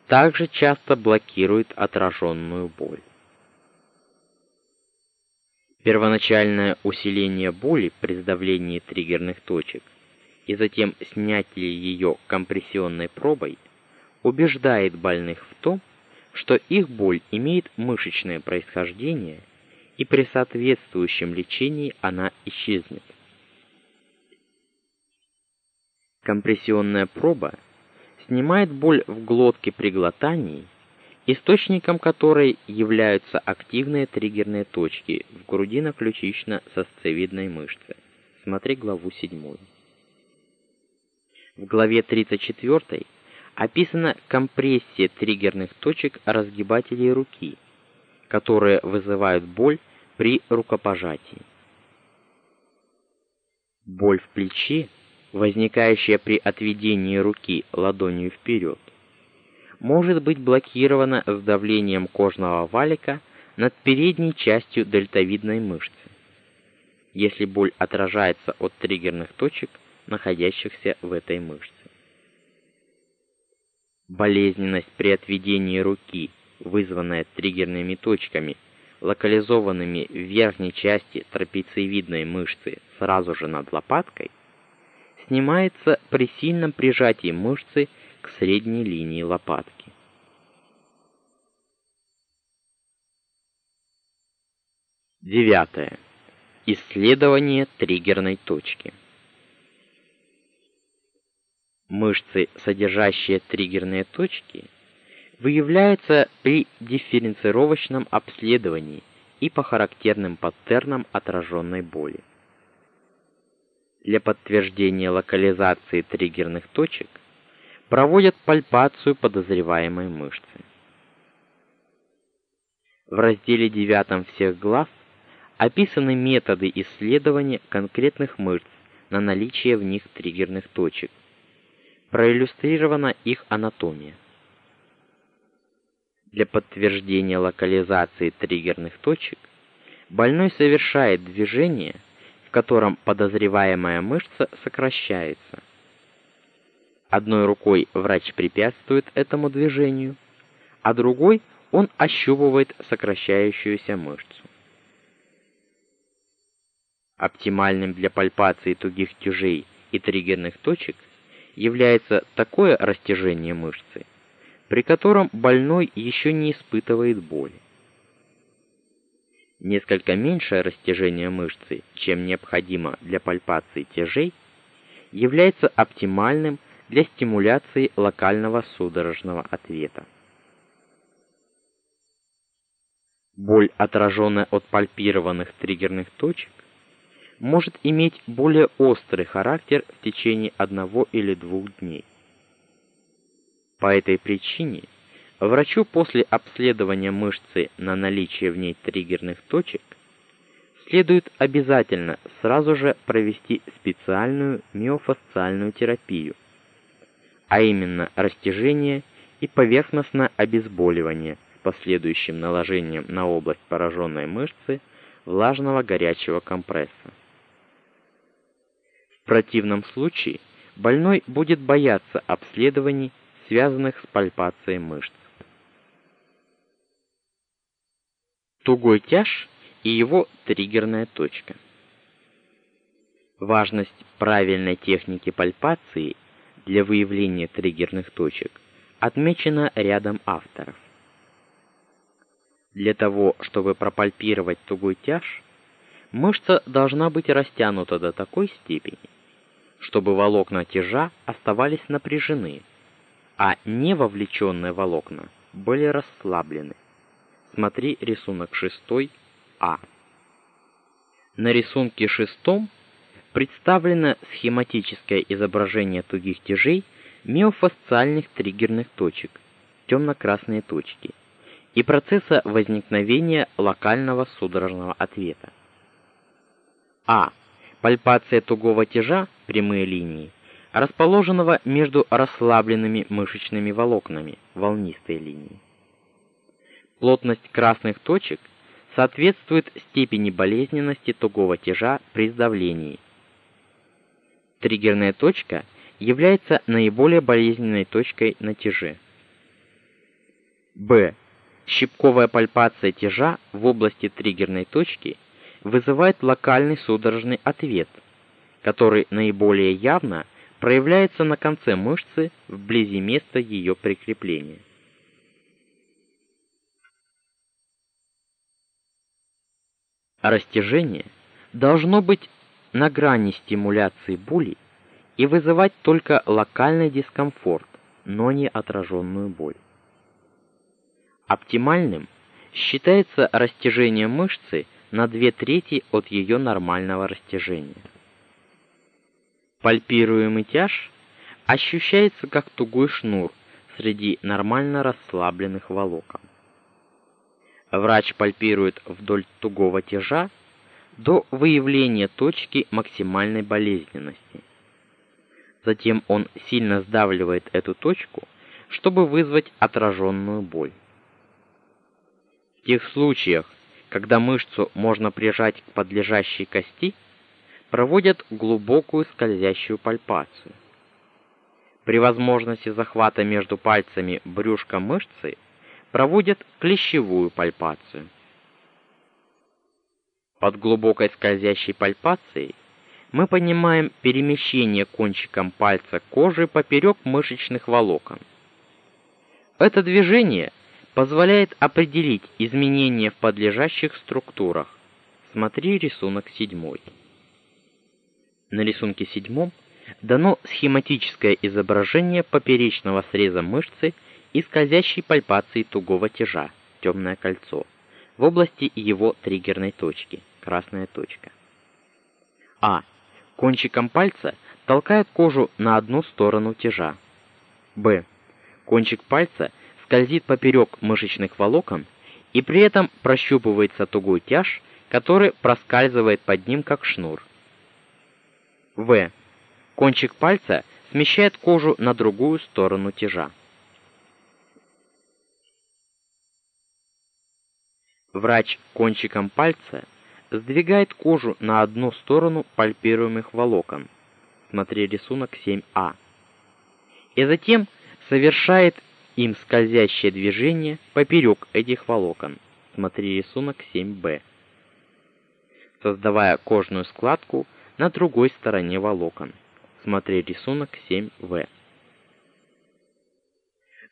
также часто блокирует отраженную боль. Первоначальное усиление боли при сдавлении триггерных точек и затем снятие ее компрессионной пробой убеждает больных в том, что их боль имеет мышечное происхождение, и при соответствующем лечении она исчезнет. Компрессионная проба снимает боль в глотке при глотании источником которой являются активные триггерные точки в грудино-ключично-сосцевидной мышце. Смотри главу 7. В главе 34 описана компрессия триггерных точек разгибателей руки, которые вызывают боль при рукопожатии. Боль в плече, возникающая при отведении руки ладонью вперед, может быть блокирована сдавлением кожного валика над передней частью дельтовидной мышцы, если боль отражается от триггерных точек, находящихся в этой мышце. Болезненность при отведении руки, вызванная триггерными точками, локализованными в верхней части трапециевидной мышцы сразу же над лопаткой, снимается при сильном прижатии мышцы к средней линии лопатки. Девятое. Исследование триггерной точки. Мышцы, содержащие триггерные точки, выявляются при дифференцировочном обследовании и по характерным паттернам отраженной боли. Для подтверждения локализации триггерных точек проводят пальпацию подозреваемой мышцы. В разделе 9 всех глав описаны методы исследования конкретных мышц на наличие в них триггерных точек. Проиллюстрирована их анатомия. Для подтверждения локализации триггерных точек больной совершает движение, в котором подозреваемая мышца сокращается. Одной рукой врач препятствует этому движению, а другой он ощупывает сокращающуюся мышцу. Оптимальным для пальпации тугих тяжей и триггерных точек является такое растяжение мышцы, при котором больной еще не испытывает боли. Несколько меньшее растяжение мышцы, чем необходимо для пальпации тяжей, является оптимальным для стимуляции локального судорожного ответа. Боль, отраженная от пальпированных триггерных точек, может иметь более острый характер в течение одного или двух дней. По этой причине врачу после обследования мышцы на наличие в ней триггерных точек следует обязательно сразу же провести специальную миофасциальную терапию, а именно растяжение и поверхностное обезболивание с последующим наложением на область пораженной мышцы влажного горячего компресса. Противном случае больной будет бояться обследований связанных с пальпацией мышц. Тугой тяж и его триггерная точка. Важность правильной техники пальпации для выявления триггерных точек отмечена рядом авторов. Для того, чтобы пропальпировать тугой тяж, мышца должна быть растянута до такой степени, чтобы волокна тяжа оставались напряжены, а не вовлеченные волокна были расслаблены. Смотри рисунок 6А. На рисунке 6 представлено схематическое изображение тугих тяжей миофасциальных триггерных точек, темно-красные точки, и процесса возникновения локального судорожного ответа. А. Пальпация тугого тяжа, прямые линии, расположенного между расслабленными мышечными волокнами, волнистые линии. Плотность красных точек соответствует степени болезненности тугого тяжа при сдавлении. Триггерная точка является наиболее болезненной точкой на тяже. Б. Щипковая пальпация тяжа в области триггерной точки вызывает локальный судорожный ответ, который наиболее явно проявляется на конце мышцы вблизи места ее прикрепления. Растяжение должно быть на грани стимуляции боли и вызывать только локальный дискомфорт, но не отраженную боль. Оптимальным считается растяжение мышцы на две трети от ее нормального растяжения. Пальпируемый тяж ощущается как тугой шнур среди нормально расслабленных волокон. Врач пальпирует вдоль тугого тяжа до выявления точки максимальной болезненности. Затем он сильно сдавливает эту точку, чтобы вызвать отраженную боль. В тех случаях, когда мышцу можно прижать к подлежащей кости, проводят глубокую скользящую пальпацию. При возможности захвата между пальцами брюшка мышцы проводят клещевую пальпацию. Под глубокой скользящей пальпацией мы понимаем перемещение кончиком пальца кожи поперек мышечных волокон. Это движение позволяет определить изменения в подлежащих структурах. Смотри рисунок 7. На рисунке 7 дано схематическое изображение поперечного среза мышцы и скользящей пальпации тугого тяжа, темное кольцо, в области его триггерной точки, красная точка. А. Кончиком пальца толкает кожу на одну сторону тяжа. Б. Кончик пальца скользит поперек мышечных волокон, и при этом прощупывается тугой тяж, который проскальзывает под ним как шнур. В. Кончик пальца смещает кожу на другую сторону тяжа. Врач кончиком пальца сдвигает кожу на одну сторону пальпируемых волокон. Смотри рисунок 7А. И затем совершает им скользящее движение поперек этих волокон. Смотри рисунок 7Б. Создавая кожную складку на другой стороне волокон. Смотри рисунок 7В.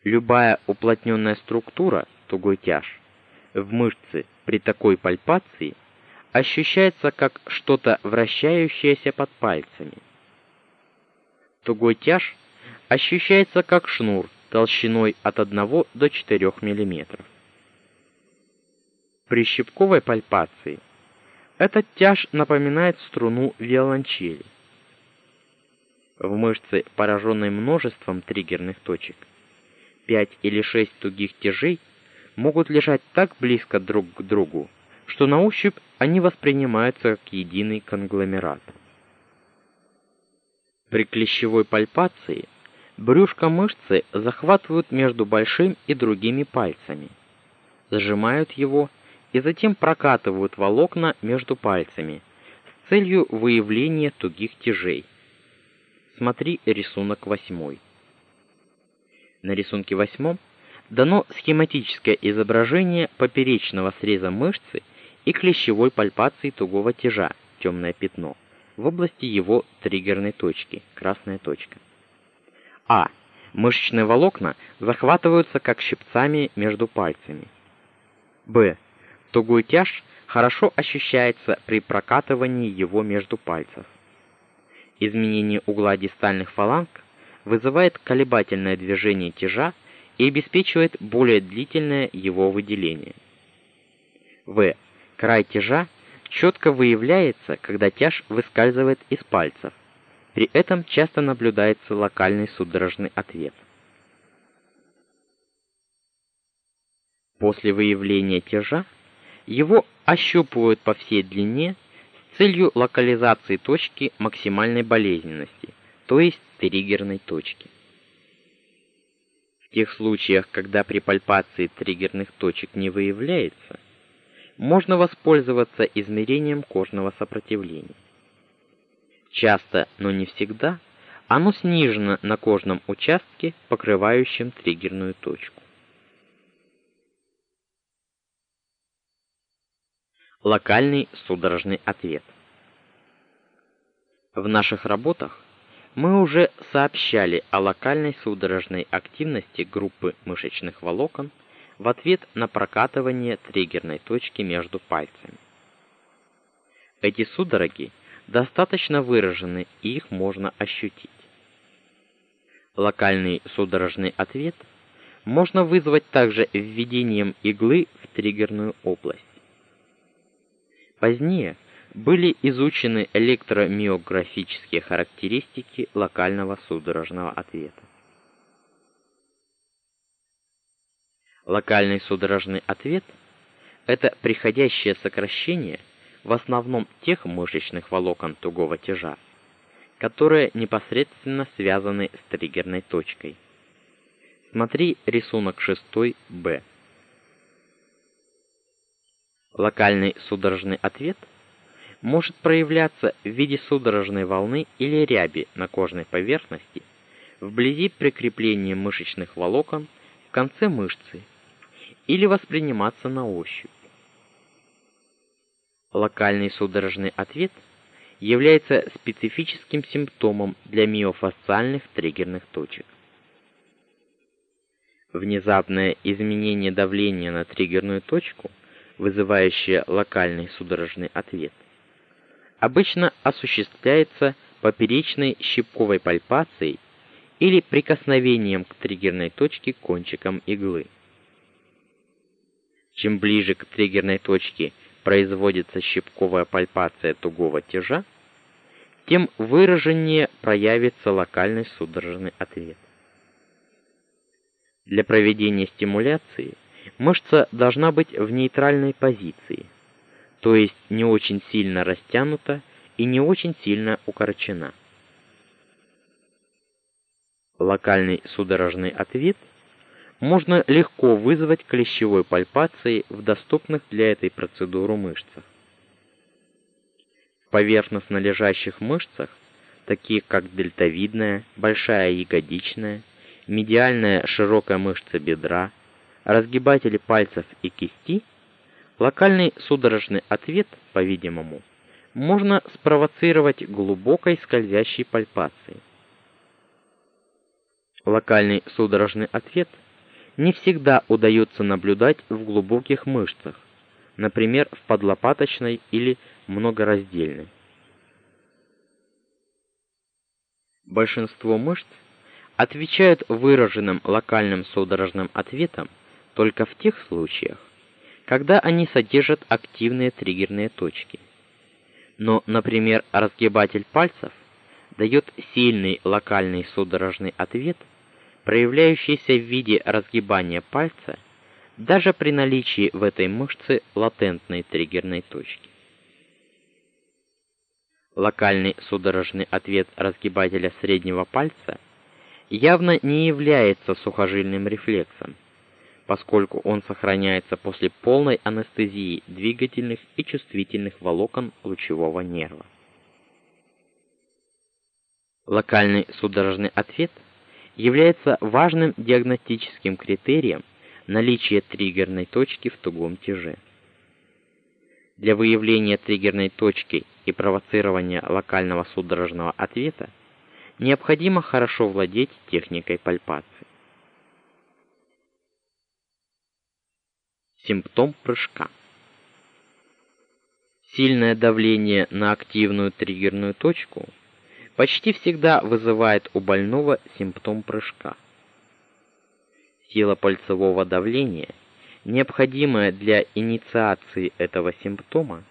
Любая уплотненная структура, тугой тяж, в мышце при такой пальпации ощущается как что-то вращающееся под пальцами. Тугой тяж ощущается как шнур толщиной от 1 до 4 мм. При щипковой пальпации этот тяж напоминает струну виолончели. В мышце, пораженной множеством триггерных точек, 5 или 6 тугих тяжей могут лежать так близко друг к другу, что на ощупь они воспринимаются как единый конгломерат. При клещевой пальпации брюшко мышцы захватывают между большим и другими пальцами, сжимают его и затем прокатывают волокна между пальцами с целью выявления тугих тяжей. Смотри рисунок 8. На рисунке 8 дано схематическое изображение поперечного среза мышцы и клещевой пальпации тугого тяжа, темное пятно, в области его триггерной точки, красная точка. А. Мышечные волокна захватываются как щипцами между пальцами. Б. Тугой тяж хорошо ощущается при прокатывании его между пальцев. Изменение угла дистальных фаланг вызывает колебательное движение тяжа и обеспечивает более длительное его выделение. В. Край тяжа четко выявляется, когда тяж выскальзывает из пальцев. При этом часто наблюдается локальный судорожный ответ. После выявления тяжа его ощупывают по всей длине с целью локализации точки максимальной болезненности, то есть триггерной точки тех случаях, когда при пальпации триггерных точек не выявляется, можно воспользоваться измерением кожного сопротивления. Часто, но не всегда, оно снижено на кожном участке, покрывающем триггерную точку. Локальный судорожный ответ. В наших работах мы уже сообщали о локальной судорожной активности группы мышечных волокон в ответ на прокатывание триггерной точки между пальцами. Эти судороги достаточно выражены, и их можно ощутить. Локальный судорожный ответ можно вызвать также введением иглы в триггерную область. Позднее были изучены электромиографические характеристики локального судорожного ответа. Локальный судорожный ответ это приходящее сокращение в основном тех мышечных волокон тугого тяжа, которые непосредственно связаны с триггерной точкой. Смотри рисунок 6Б. Локальный судорожный ответ – может проявляться в виде судорожной волны или ряби на кожной поверхности вблизи прикрепления мышечных волокон в конце мышцы или восприниматься на ощупь. Локальный судорожный ответ является специфическим симптомом для миофасциальных триггерных точек. Внезапное изменение давления на триггерную точку, вызывающее локальный судорожный ответ, обычно осуществляется поперечной щипковой пальпацией или прикосновением к триггерной точке кончиком иглы. Чем ближе к триггерной точке производится щипковая пальпация тугого тяжа, тем выраженнее проявится локальный судорожный ответ. Для проведения стимуляции мышца должна быть в нейтральной позиции, то есть не очень сильно растянута и не очень сильно укорочена. Локальный судорожный ответ можно легко вызвать клещевой пальпацией в доступных для этой процедуры мышцах. В поверхностно лежащих мышцах, таких как дельтовидная, большая ягодичная, медиальная широкая мышца бедра, разгибатели пальцев и кисти, локальный судорожный ответ, по-видимому, можно спровоцировать глубокой скользящей пальпацией. Локальный судорожный ответ не всегда удается наблюдать в глубоких мышцах, например, в подлопаточной или многораздельной. Большинство мышц отвечают выраженным локальным судорожным ответом только в тех случаях, когда они содержат активные триггерные точки. Но, например, разгибатель пальцев дает сильный локальный судорожный ответ – проявляющийся в виде разгибания пальца даже при наличии в этой мышце латентной триггерной точки. Локальный судорожный ответ разгибателя среднего пальца явно не является сухожильным рефлексом, поскольку он сохраняется после полной анестезии двигательных и чувствительных волокон лучевого нерва. Локальный судорожный ответ – является важным диагностическим критерием наличия триггерной точки в тугом тяже. Для выявления триггерной точки и провоцирования локального судорожного ответа необходимо хорошо владеть техникой пальпации. Симптом прыжка. Сильное давление на активную триггерную точку – почти всегда вызывает у больного симптом прыжка. Сила пальцевого давления, необходимая для инициации этого симптома,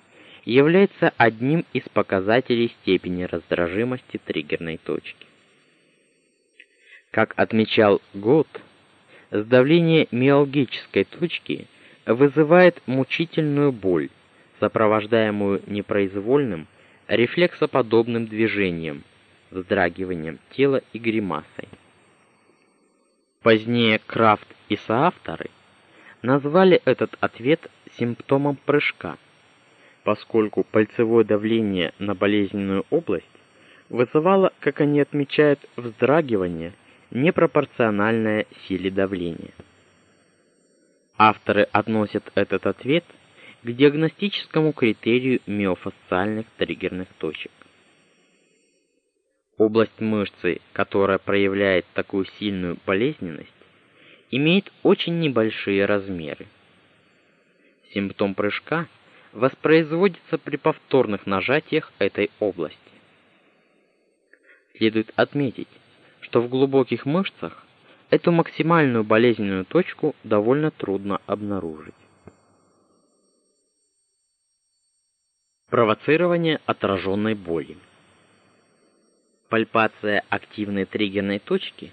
является одним из показателей степени раздражимости триггерной точки. Как отмечал Гот, сдавление миалгической точки вызывает мучительную боль, сопровождаемую непроизвольным рефлексоподобным движением – вздрагиванием тела и гримасой. Позднее Крафт и соавторы назвали этот ответ симптомом прыжка, поскольку пальцевое давление на болезненную область вызывало, как они отмечают, вздрагивание, непропорциональное силе давления. Авторы относят этот ответ к диагностическому критерию миофасциальных триггерных точек. Область мышцы, которая проявляет такую сильную болезненность, имеет очень небольшие размеры. Симптом прыжка воспроизводится при повторных нажатиях этой области. Следует отметить, что в глубоких мышцах эту максимальную болезненную точку довольно трудно обнаружить. Провоцирование отраженной боли пальпация активной триггерной точки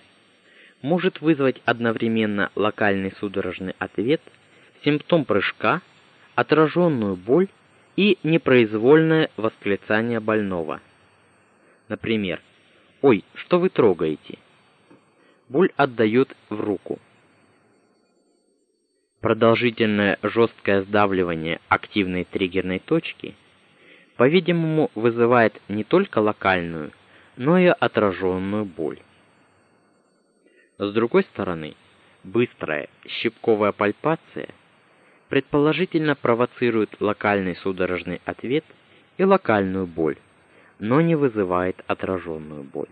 может вызвать одновременно локальный судорожный ответ, симптом прыжка, отраженную боль и непроизвольное восклицание больного. Например: "Ой, что вы трогаете?" Боль отдает в руку. Продолжительное жесткое сдавливание активной триггерной точки, по-видимому, вызывает не только локальную, но и отраженную боль. С другой стороны, быстрая щипковая пальпация предположительно провоцирует локальный судорожный ответ и локальную боль, но не вызывает отраженную боль.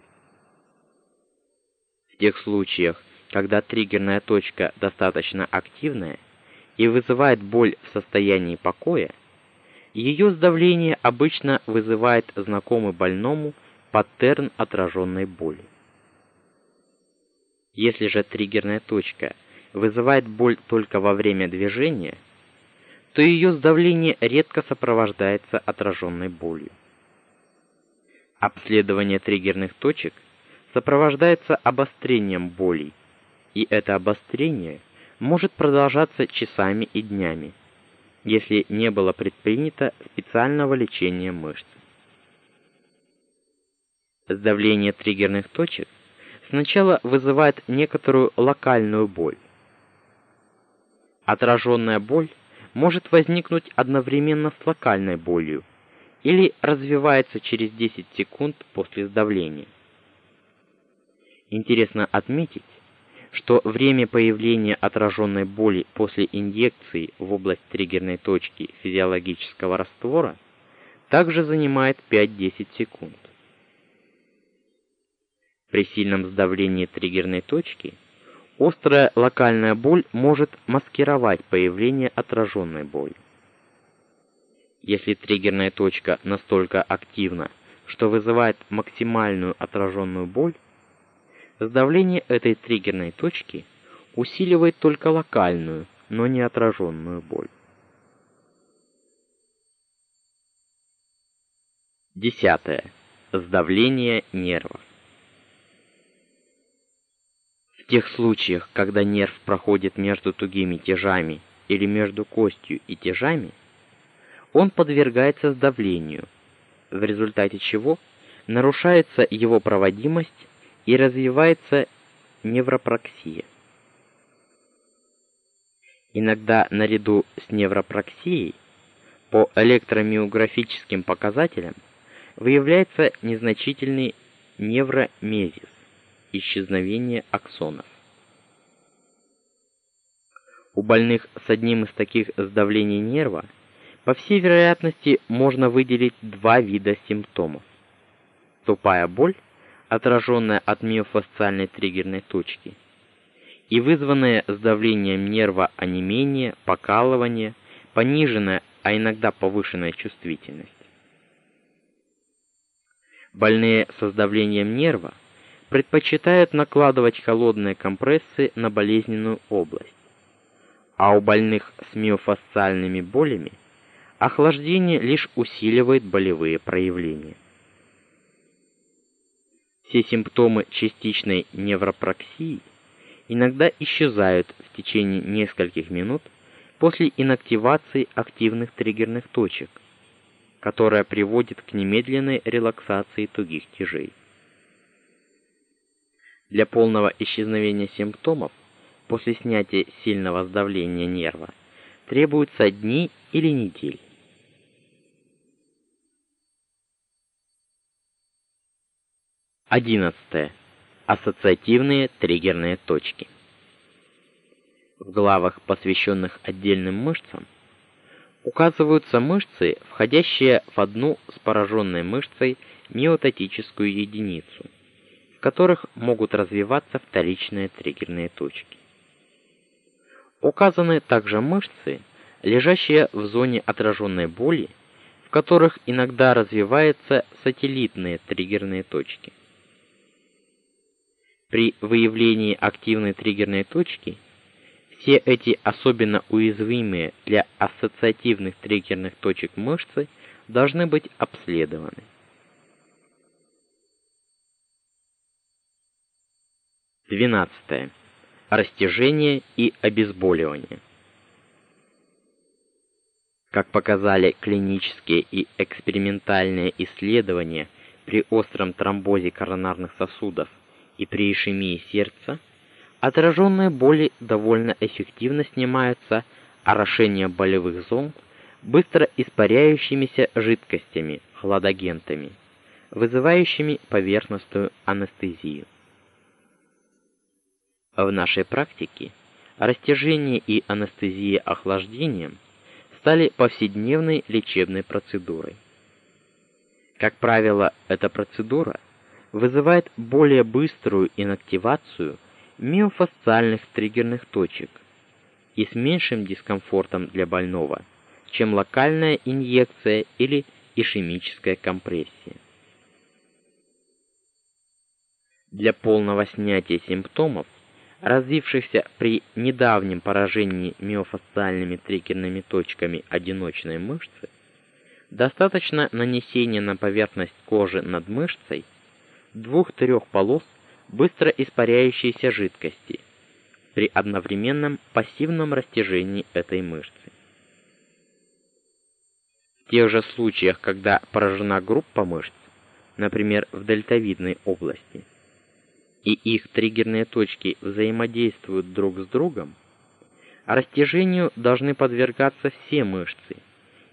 В тех случаях, когда триггерная точка достаточно активная и вызывает боль в состоянии покоя, ее сдавление обычно вызывает знакомый больному паттерн отраженной боли. Если же триггерная точка вызывает боль только во время движения, то ее сдавление редко сопровождается отраженной болью. Обследование триггерных точек сопровождается обострением болей, и это обострение может продолжаться часами и днями, если не было предпринято специального лечения мышц. Сдавление триггерных точек сначала вызывает некоторую локальную боль. Отраженная боль может возникнуть одновременно с локальной болью или развивается через 10 секунд после сдавления. Интересно отметить, что время появления отраженной боли после инъекции в область триггерной точки физиологического раствора также занимает 5-10 секунд. При сильном сдавлении триггерной точки острая локальная боль может маскировать появление отраженной боли. Если триггерная точка настолько активна, что вызывает максимальную отраженную боль, сдавление этой триггерной точки усиливает только локальную, но не отраженную боль. Десятое. Сдавление нервов тех случаях, когда нерв проходит между тугими тяжами или между костью и тяжами, он подвергается сдавлению, в результате чего нарушается его проводимость и развивается невропраксия. Иногда наряду с невропраксией по электромиографическим показателям выявляется незначительный невромезис исчезновение аксонов. У больных с одним из таких сдавлений нерва, по всей вероятности, можно выделить два вида симптомов. Тупая боль, отраженная от миофасциальной триггерной точки, и вызванное сдавлением нерва онемение, покалывание, пониженная, а иногда повышенная чувствительность. Больные со сдавлением нерва предпочитают накладывать холодные компрессы на болезненную область. А у больных с миофасциальными болями охлаждение лишь усиливает болевые проявления. Все симптомы частичной невропраксии иногда исчезают в течение нескольких минут после инактивации активных триггерных точек, которая приводит к немедленной релаксации тугих тяжей. Для полного исчезновения симптомов после снятия сильного сдавления нерва требуются дни или недели. Одиннадцатое. Ассоциативные триггерные точки. В главах, посвященных отдельным мышцам, указываются мышцы, входящие в одну с пораженной мышцей миотатическую единицу – в которых могут развиваться вторичные триггерные точки. Указаны также мышцы, лежащие в зоне отраженной боли, в которых иногда развиваются сателлитные триггерные точки. При выявлении активной триггерной точки все эти особенно уязвимые для ассоциативных триггерных точек мышцы должны быть обследованы. 12. Растяжение и обезболивание. Как показали клинические и экспериментальные исследования при остром тромбозе коронарных сосудов и при ишемии сердца, отраженные боли довольно эффективно снимаются орошение болевых зон быстро испаряющимися жидкостями, хладагентами, вызывающими поверхностную анестезию. В нашей практике растяжение и анестезия охлаждением стали повседневной лечебной процедурой. Как правило, эта процедура вызывает более быструю инактивацию миофасциальных триггерных точек и с меньшим дискомфортом для больного, чем локальная инъекция или ишемическая компрессия. Для полного снятия симптомов, развившихся при недавнем поражении миофасциальными триггерными точками одиночной мышцы, достаточно нанесения на поверхность кожи над мышцей двух-трех полос быстро испаряющейся жидкости при одновременном пассивном растяжении этой мышцы. В тех же случаях, когда поражена группа мышц, например, в дельтовидной области, и их триггерные точки взаимодействуют друг с другом, растяжению должны подвергаться все мышцы,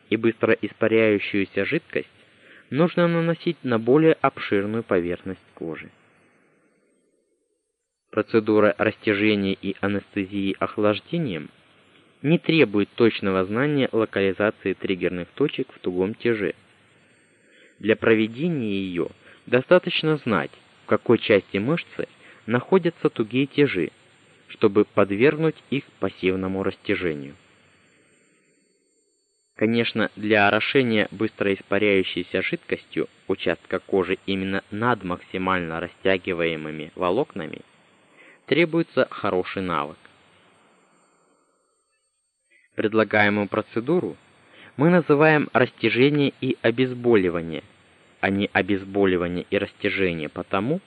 и быстро испаряющуюся жидкость нужно наносить на более обширную поверхность кожи. Процедура растяжения и анестезии охлаждением не требует точного знания локализации триггерных точек в тугом тяже. Для проведения ее достаточно знать, в какой части мышцы находятся тугие тяжи, чтобы подвергнуть их пассивному растяжению. Конечно, для орошения быстро испаряющейся жидкостью участка кожи именно над максимально растягиваемыми волокнами требуется хороший навык. Предлагаемую процедуру мы называем растяжение и обезболивание, а не обезболивание и растяжение потому,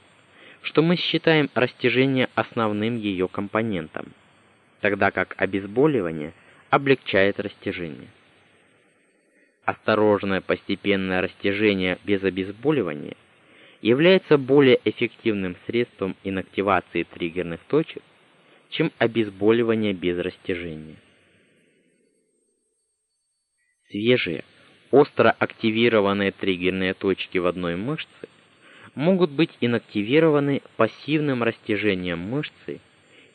что мы считаем растяжение основным ее компонентом, тогда как обезболивание облегчает растяжение. Осторожное постепенное растяжение без обезболивания является более эффективным средством инактивации триггерных точек, чем обезболивание без растяжения. Свежие, остро активированные триггерные точки в одной мышце могут быть инактивированы пассивным растяжением мышцы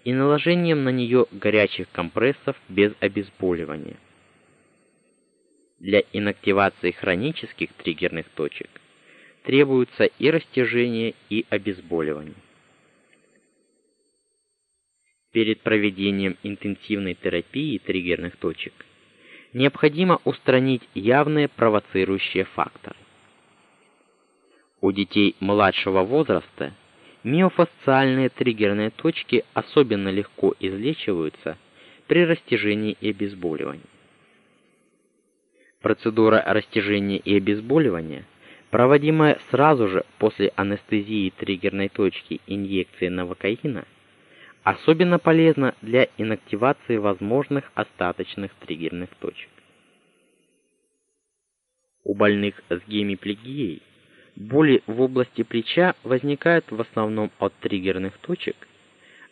и наложением на нее горячих компрессов без обезболивания. Для инактивации хронических триггерных точек требуются и растяжение, и обезболивание. Перед проведением интенсивной терапии триггерных точек необходимо устранить явные провоцирующие факторы. У детей младшего возраста миофасциальные триггерные точки особенно легко излечиваются при растяжении и обезболивании. Процедура растяжения и обезболивания, проводимая сразу же после анестезии триггерной точки инъекции новокаина, особенно полезна для инактивации возможных остаточных триггерных точек. У больных с гемиплегией боли в области плеча возникают в основном от триггерных точек,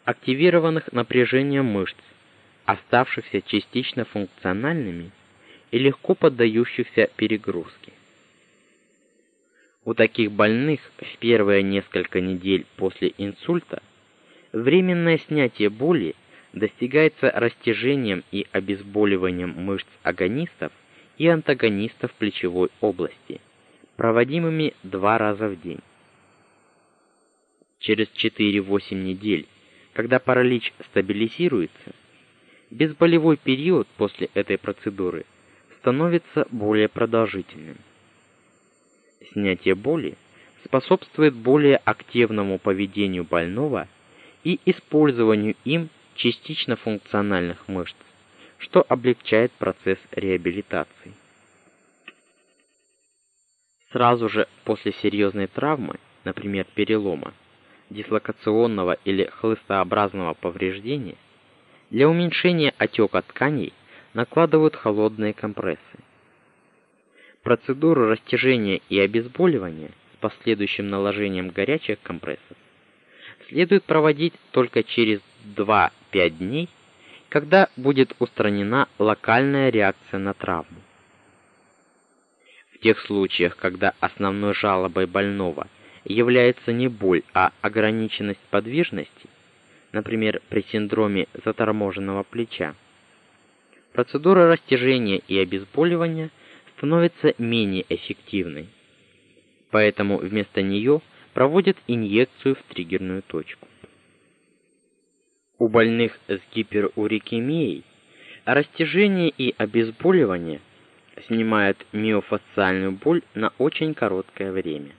активированных напряжением мышц, оставшихся частично функциональными и легко поддающихся перегрузке. У таких больных в первые несколько недель после инсульта временное снятие боли достигается растяжением и обезболиванием мышц агонистов и антагонистов плечевой области, проводимыми два раза в день. Через 4-8 недель, когда паралич стабилизируется, безболевой период после этой процедуры становится более продолжительным. Снятие боли способствует более активному поведению больного и использованию им частично функциональных мышц, что облегчает процесс реабилитации. Сразу же после серьезной травмы, например, перелома, дислокационного или хлыстообразного повреждения, для уменьшения отека тканей накладывают холодные компрессы. Процедуру растяжения и обезболивания с последующим наложением горячих компрессов следует проводить только через 2-5 дней, когда будет устранена локальная реакция на травму. В тех случаях, когда основной жалобой больного является не боль, а ограниченность подвижности, например, при синдроме заторможенного плеча, процедура растяжения и обезболивания становится менее эффективной. Поэтому вместо нее проводят инъекцию в триггерную точку. У больных с гиперурикемией растяжение и обезболивание снимают миофасциальную боль на очень короткое время.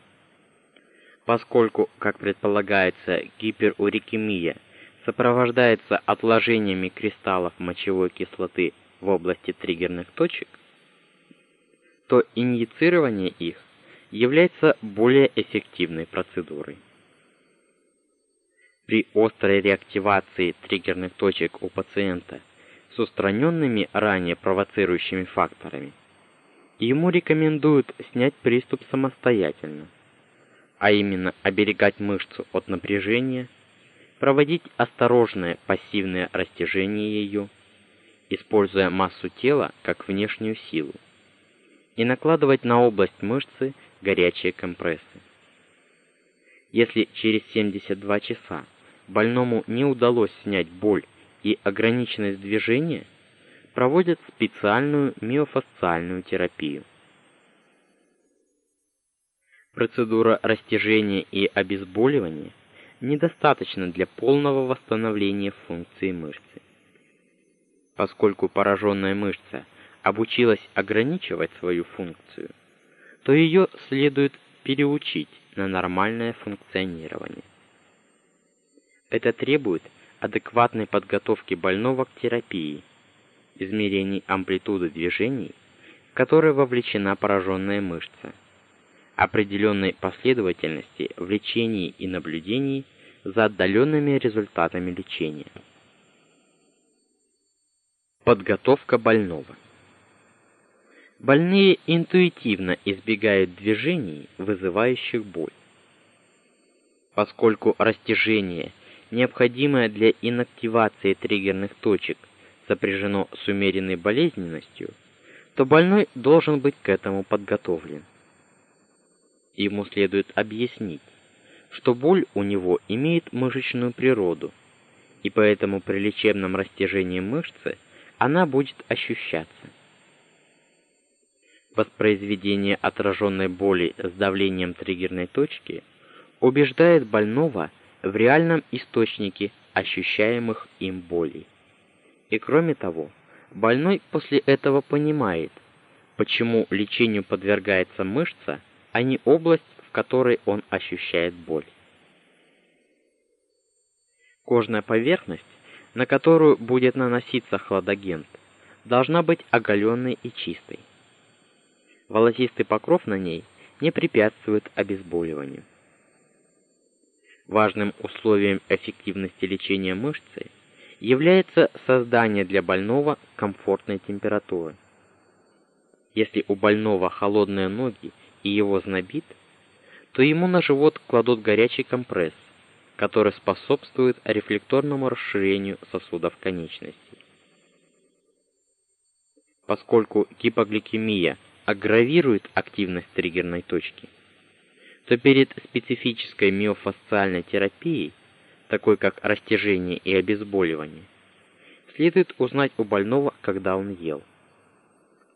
Поскольку, как предполагается, гиперурикемия сопровождается отложениями кристаллов мочевой кислоты в области триггерных точек, то инъецирование их является более эффективной процедурой. При острой реактивации триггерных точек у пациента с устраненными ранее провоцирующими факторами, ему рекомендуют снять приступ самостоятельно, а именно оберегать мышцу от напряжения, проводить осторожное пассивное растяжение ее, используя массу тела как внешнюю силу, и накладывать на область мышцы горячие компрессы. Если через 72 часа больному не удалось снять боль и ограниченность движения, проводят специальную миофасциальную терапию. Процедура растяжения и обезболивания недостаточна для полного восстановления функции мышцы. Поскольку пораженная мышца обучилась ограничивать свою функцию, то ее следует переучить на нормальное функционирование. Это требует адекватной подготовки больного к терапии, измерений амплитуды движений, в которые вовлечена пораженная мышца, определенной последовательности в лечении и наблюдении за отдаленными результатами лечения. Подготовка больного. Больные интуитивно избегают движений, вызывающих боль. Поскольку растяжение – необходимое для инактивации триггерных точек, сопряжено с умеренной болезненностью, то больной должен быть к этому подготовлен. Ему следует объяснить, что боль у него имеет мышечную природу, и поэтому при лечебном растяжении мышцы она будет ощущаться. Воспроизведение отраженной боли с давлением триггерной точки убеждает больного, в реальном источнике ощущаемых им болей. И кроме того, больной после этого понимает, почему лечению подвергается мышца, а не область, в которой он ощущает боль. Кожная поверхность, на которую будет наноситься хладагент, должна быть оголенной и чистой. Волосистый покров на ней не препятствует обезболиванию. Важным условием эффективности лечения мышцы является создание для больного комфортной температуры. Если у больного холодные ноги и его знобит, то ему на живот кладут горячий компресс, который способствует рефлекторному расширению сосудов конечностей. Поскольку гипогликемия аггравирует активность триггерной точки, то перед специфической миофасциальной терапией, такой как растяжение и обезболивание, следует узнать у больного, когда он ел.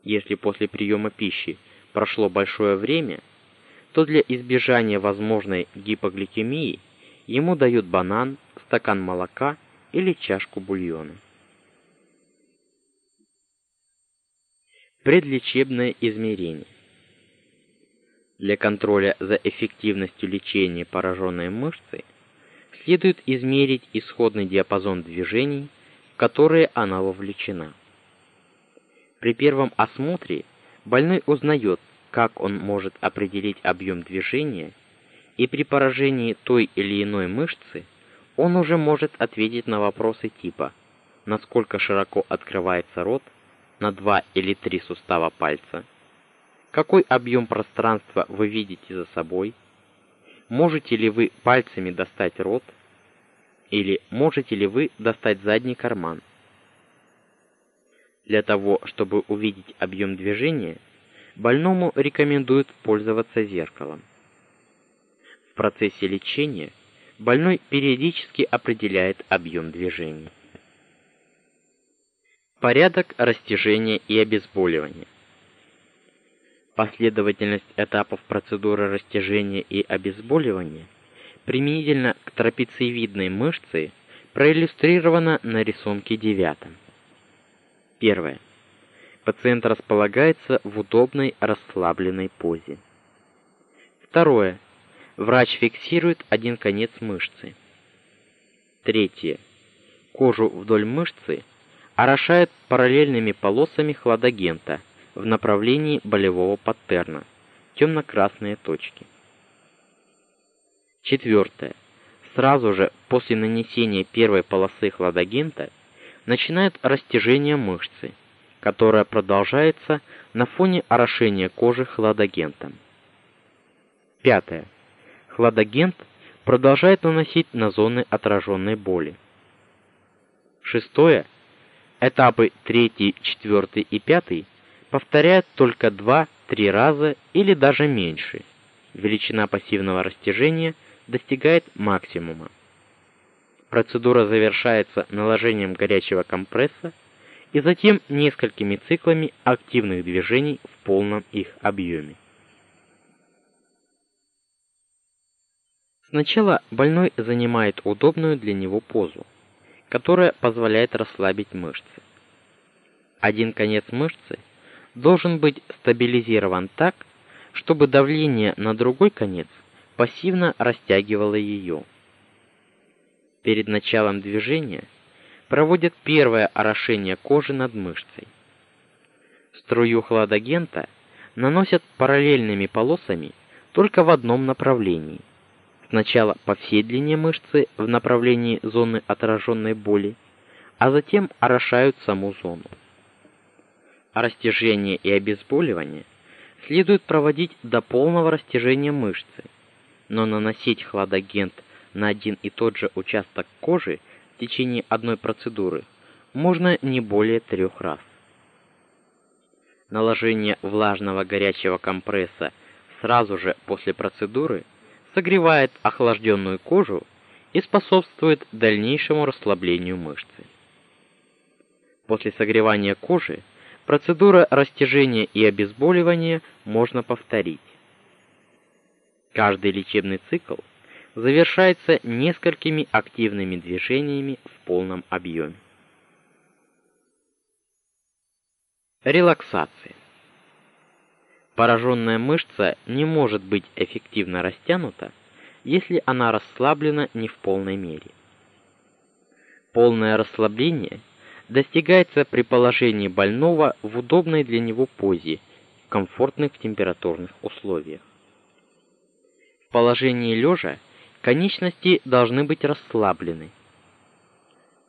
Если после приема пищи прошло большое время, то для избежания возможной гипогликемии ему дают банан, стакан молока или чашку бульона. Предлечебное измерение для контроля за эффективностью лечения пораженной мышцы следует измерить исходный диапазон движений, в которые она вовлечена. При первом осмотре больной узнает, как он может определить объем движения, и при поражении той или иной мышцы он уже может ответить на вопросы типа: насколько широко открывается рот, на два или три сустава пальца, какой объем пространства вы видите за собой? Можете ли вы пальцами достать рот? Или можете ли вы достать задний карман? Для того, чтобы увидеть объем движения, больному рекомендуют пользоваться зеркалом. В процессе лечения больной периодически определяет объем движений. Порядок растяжения и обезболивания. Последовательность этапов процедуры растяжения и обезболивания применительно к трапециевидной мышце проиллюстрирована на рисунке девятом. Первое. Пациент располагается в удобной расслабленной позе. Второе. Врач фиксирует один конец мышцы. Третье. Кожу вдоль мышцы орошает параллельными полосами хладагента в направлении болевого паттерна. Темно-красные точки. Четвертое. Сразу же после нанесения первой полосы хладагента начинает растяжение мышцы, которое продолжается на фоне орошения кожи хладагентом. Пятое. Хладагент продолжает наносить на зоны отраженной боли. Шестое. Этапы третий, четвертый и пятый повторяют только 2-3 раза или даже меньше. Величина пассивного растяжения достигает максимума. Процедура завершается наложением горячего компресса и затем несколькими циклами активных движений в полном их объеме. Сначала больной занимает удобную для него позу, которая позволяет расслабить мышцы. Один конец мышцы должен быть стабилизирован так, чтобы давление на другой конец пассивно растягивало ее. Перед началом движения проводят первое орошение кожи над мышцей. Струю хладагента наносят параллельными полосами только в одном направлении – Сначала по всей длине мышцы в направлении зоны отраженной боли, а затем орошают саму зону. Растяжение и обезболивание следует проводить до полного растяжения мышцы, но наносить хладагент на один и тот же участок кожи в течение одной процедуры можно не более трех раз. Наложение влажного горячего компресса сразу же после процедуры – согревает охлажденную кожу и способствует дальнейшему расслаблению мышцы. После согревания кожи процедура растяжения и обезболивания можно повторить. Каждый лечебный цикл завершается несколькими активными движениями в полном объеме. Релаксация Пораженная мышца не может быть эффективно растянута, если она расслаблена не в полной мере. Полное расслабление достигается при положении больного в удобной для него позе в комфортных температурных условиях. В положении лежа конечности должны быть расслаблены.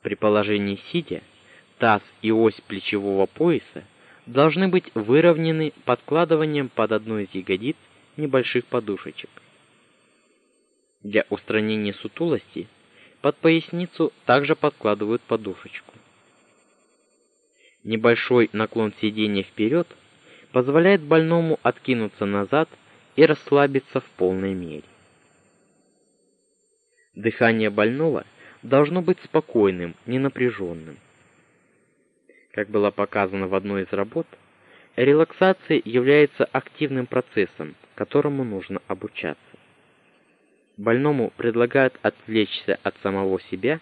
При положении сидя таз и ось плечевого пояса должны быть выровнены подкладыванием под одну из ягодиц небольших подушечек. Для устранения сутулости под поясницу также подкладывают подушечку. Небольшой наклон сиденья вперед позволяет больному откинуться назад и расслабиться в полной мере. Дыхание больного должно быть спокойным, ненапряженным. Как было показано в одной из работ, релаксация является активным процессом, которому нужно обучаться. Больному предлагают отвлечься от самого себя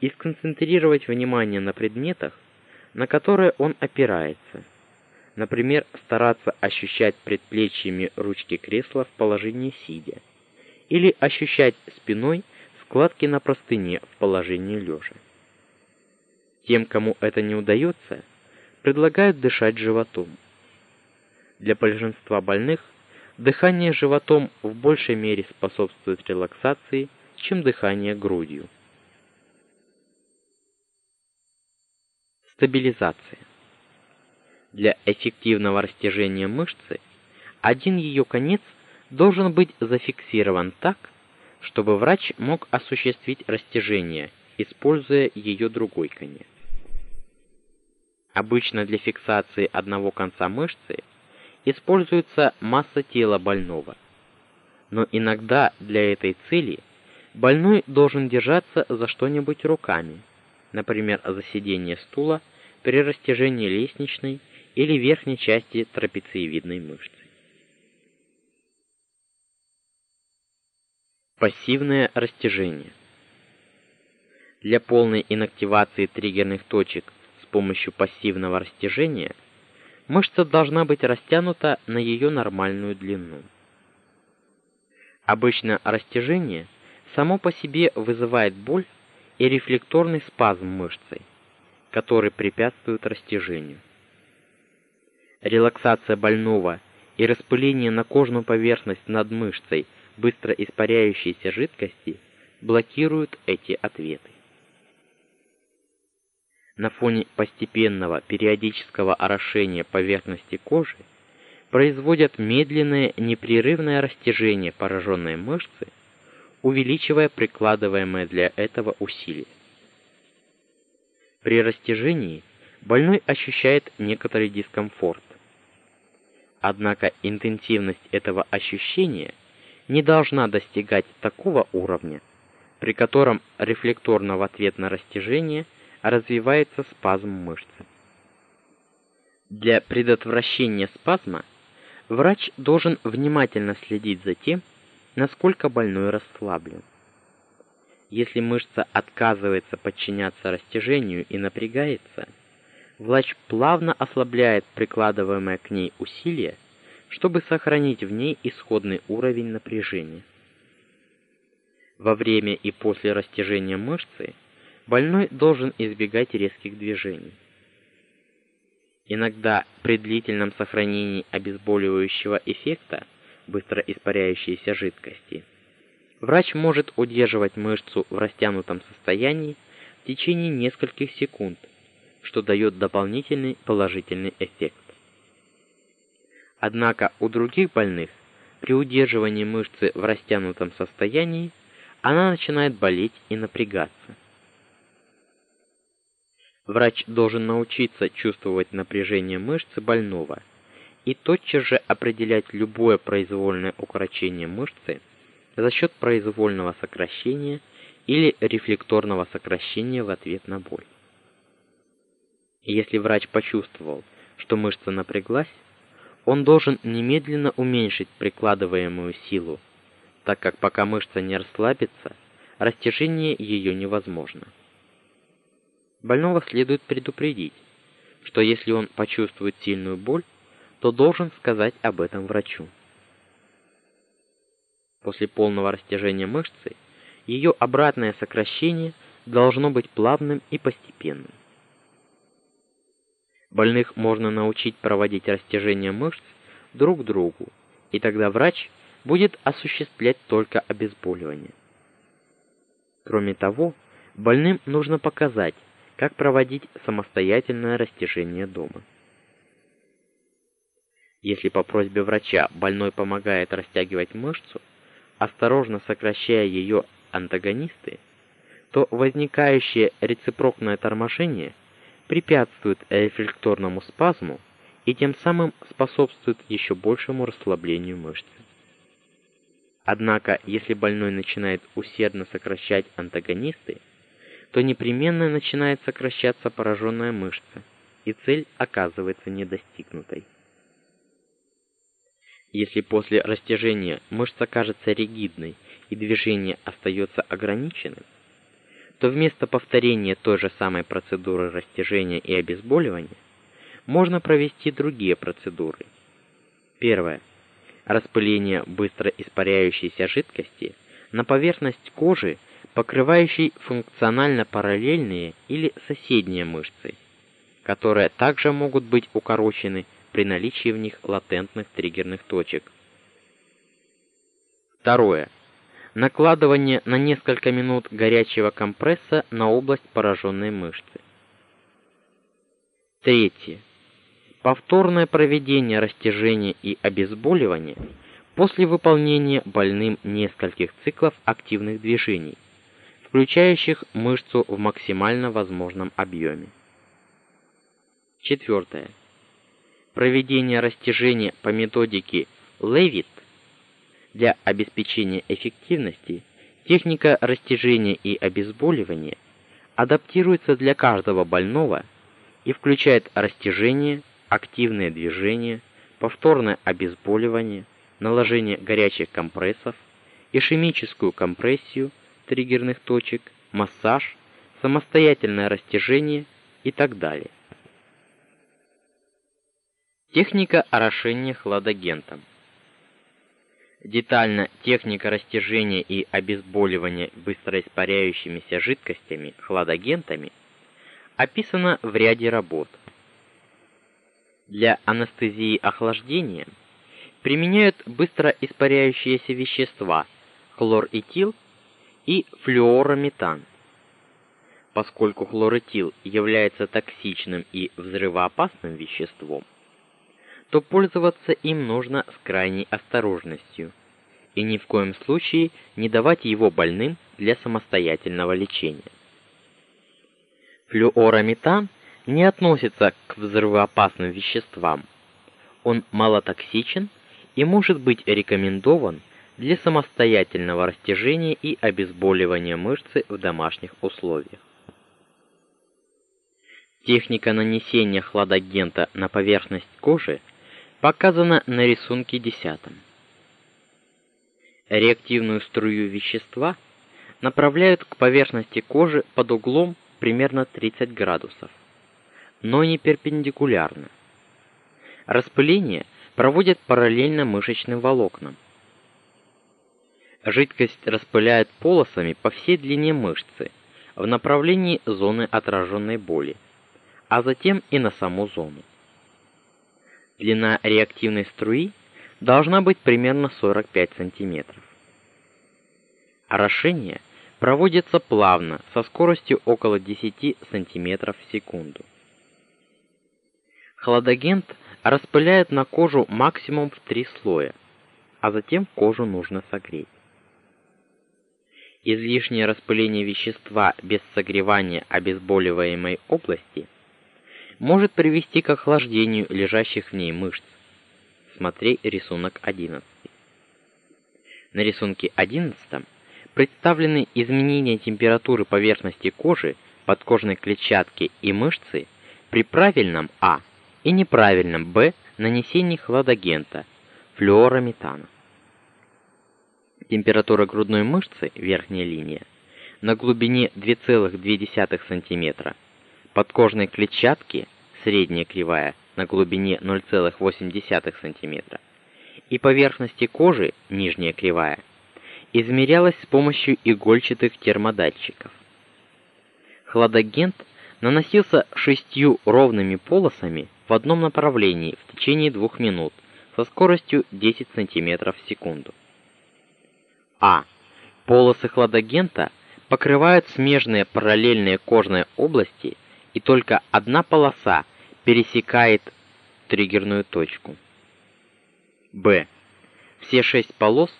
и сконцентрировать внимание на предметах, на которые он опирается. Например, стараться ощущать предплечьями ручки кресла в положении сидя или ощущать спиной складки на простыне в положении лежа. Тем, кому это не удается, предлагают дышать животом. Для большинства больных дыхание животом в большей мере способствует релаксации, чем дыхание грудью. Стабилизация. Для эффективного растяжения мышцы один ее конец должен быть зафиксирован так, чтобы врач мог осуществить растяжение используя ее другой конец. Обычно для фиксации одного конца мышцы используется масса тела больного. Но иногда для этой цели больной должен держаться за что-нибудь руками, например, за сиденье стула при растяжении лестничной или верхней части трапециевидной мышцы. Пассивное растяжение. Для полной инактивации триггерных точек с помощью пассивного растяжения мышца должна быть растянута на ее нормальную длину. Обычно растяжение само по себе вызывает боль и рефлекторный спазм мышцы, который препятствует растяжению. Релаксация больного и распыление на кожную поверхность над мышцей быстро испаряющейся жидкости блокируют эти ответы. На фоне постепенного периодического орошения поверхности кожи производят медленное непрерывное растяжение пораженной мышцы, увеличивая прикладываемое для этого усилие. При растяжении больной ощущает некоторый дискомфорт. Однако интенсивность этого ощущения не должна достигать такого уровня, при котором рефлекторно в ответ на растяжение развивается спазм мышцы. Для предотвращения спазма врач должен внимательно следить за тем, насколько больной расслаблен. Если мышца отказывается подчиняться растяжению и напрягается, врач плавно ослабляет прикладываемое к ней усилие чтобы сохранить в ней исходный уровень напряжения. Во время и после растяжения мышцы больной должен избегать резких движений. Иногда при длительном сохранении обезболивающего эффекта быстро испаряющейся жидкости врач может удерживать мышцу в растянутом состоянии в течение нескольких секунд, что дает дополнительный положительный эффект. Однако у других больных при удерживании мышцы в растянутом состоянии она начинает болеть и напрягаться. Врач должен научиться чувствовать напряжение мышцы больного и тотчас же определять любое произвольное укорочение мышцы за счет произвольного сокращения или рефлекторного сокращения в ответ на боль. Если врач почувствовал, что мышца напряглась, он должен немедленно уменьшить прикладываемую силу, так как пока мышца не расслабится, растяжение ее невозможно. Больного следует предупредить, что если он почувствует сильную боль, то должен сказать об этом врачу. После полного растяжения мышцы ее обратное сокращение должно быть плавным и постепенным. Больных можно научить проводить растяжение мышц друг другу, и тогда врач будет осуществлять только обезболивание. Кроме того, больным нужно показать, как проводить самостоятельное растяжение дома. Если по просьбе врача больной помогает растягивать мышцу, осторожно сокращая ее антагонисты, то возникающее рецепрокное торможение препятствует рефлекторному спазму и тем самым способствует еще большему расслаблению мышцы. Однако, если больной начинает усердно сокращать антагонисты, то непременно начинает сокращаться пораженная мышца, и цель оказывается недостигнутой. Если после растяжения мышца кажется ригидной и движение остается ограниченным, то вместо повторения той же самой процедуры растяжения и обезболивания можно провести другие процедуры. Первое. Распыление быстро испаряющейся жидкости на поверхность кожи, покрывающей функционально параллельные или соседние мышцы, которые также могут быть укорочены при наличии в них латентных триггерных точек. Второе накладывание на несколько минут горячего компресса на область пораженной мышцы. Третье. Повторное проведение растяжения и обезболивания после выполнения больным нескольких циклов активных движений, включающих мышцу в максимально возможном объеме. Четвертое. Проведение растяжения по методике Левит для обеспечения эффективности Техника растяжения и обезболивания адаптируется для каждого больного и включает растяжение, активные движения, повторное обезболивание, наложение горячих компрессов, ишемическую компрессию триггерных точек, массаж, самостоятельное растяжение и так далее. Техника орошения хладагентом. Детально техника растяжения и обезболивания быстроиспаряющимися жидкостями хладагентами описана в ряде работ. Для анестезии охлаждения применяют быстроиспаряющиеся вещества хлорэтил и флюорометан. Поскольку хлорэтил является токсичным и взрывоопасным веществом, то пользоваться им нужно с крайней осторожностью и ни в коем случае не давать его больным для самостоятельного лечения. Флюорометан не относится к взрывоопасным веществам. Он малотоксичен и может быть рекомендован для самостоятельного растяжения и обезболивания мышцы в домашних условиях. Техника нанесения хладагента на поверхность кожи показано на рисунке 10. Реактивную струю вещества направляют к поверхности кожи под углом примерно 30 градусов, но не перпендикулярно. Распыление проводят параллельно мышечным волокнам. Жидкость распыляет полосами по всей длине мышцы в направлении зоны отраженной боли, а затем и на саму зону. Длина реактивной струи должна быть примерно 45 см. Орошение проводится плавно, со скоростью около 10 см в секунду. Хладагент распыляет на кожу максимум в 3 слоя, а затем кожу нужно согреть. Излишнее распыление вещества без согревания обезболиваемой области – может привести к охлаждению лежащих в ней мышц. Смотри рисунок 11. На рисунке 11 представлены изменения температуры поверхности кожи, подкожной клетчатки и мышцы при правильном А и неправильном Б нанесении хладагента флюорометана. Температура грудной мышцы, верхняя линия, на глубине 2,2 см подкожной клетчатки средняя кривая на глубине 0,8 см и поверхности кожи нижняя кривая измерялась с помощью игольчатых термодатчиков. Хладагент наносился шестью ровными полосами в одном направлении в течение двух минут со скоростью 10 см в секунду. А. Полосы хладагента покрывают смежные параллельные кожные области и только одна полоса пересекает триггерную точку. Б. Все шесть полос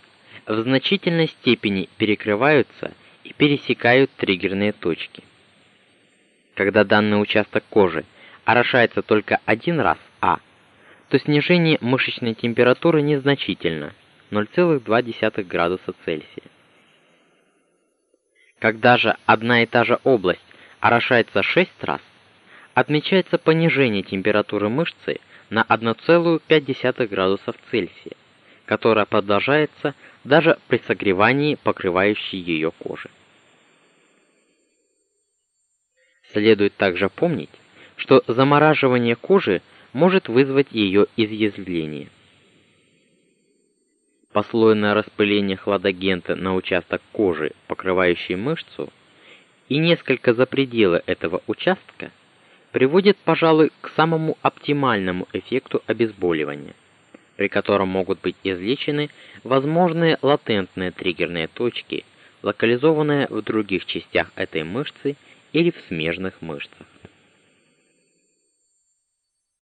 в значительной степени перекрываются и пересекают триггерные точки. Когда данный участок кожи орошается только один раз А, то снижение мышечной температуры незначительно 0,2 градуса Цельсия. Когда же одна и та же область орошается 6 раз, отмечается понижение температуры мышцы на 1,5 градусов Цельсия, которое продолжается даже при согревании покрывающей ее кожи. Следует также помнить, что замораживание кожи может вызвать ее изъязвление. Послойное распыление хладагента на участок кожи, покрывающий мышцу, и несколько за пределы этого участка приводит, пожалуй, к самому оптимальному эффекту обезболивания, при котором могут быть излечены возможные латентные триггерные точки, локализованные в других частях этой мышцы или в смежных мышцах.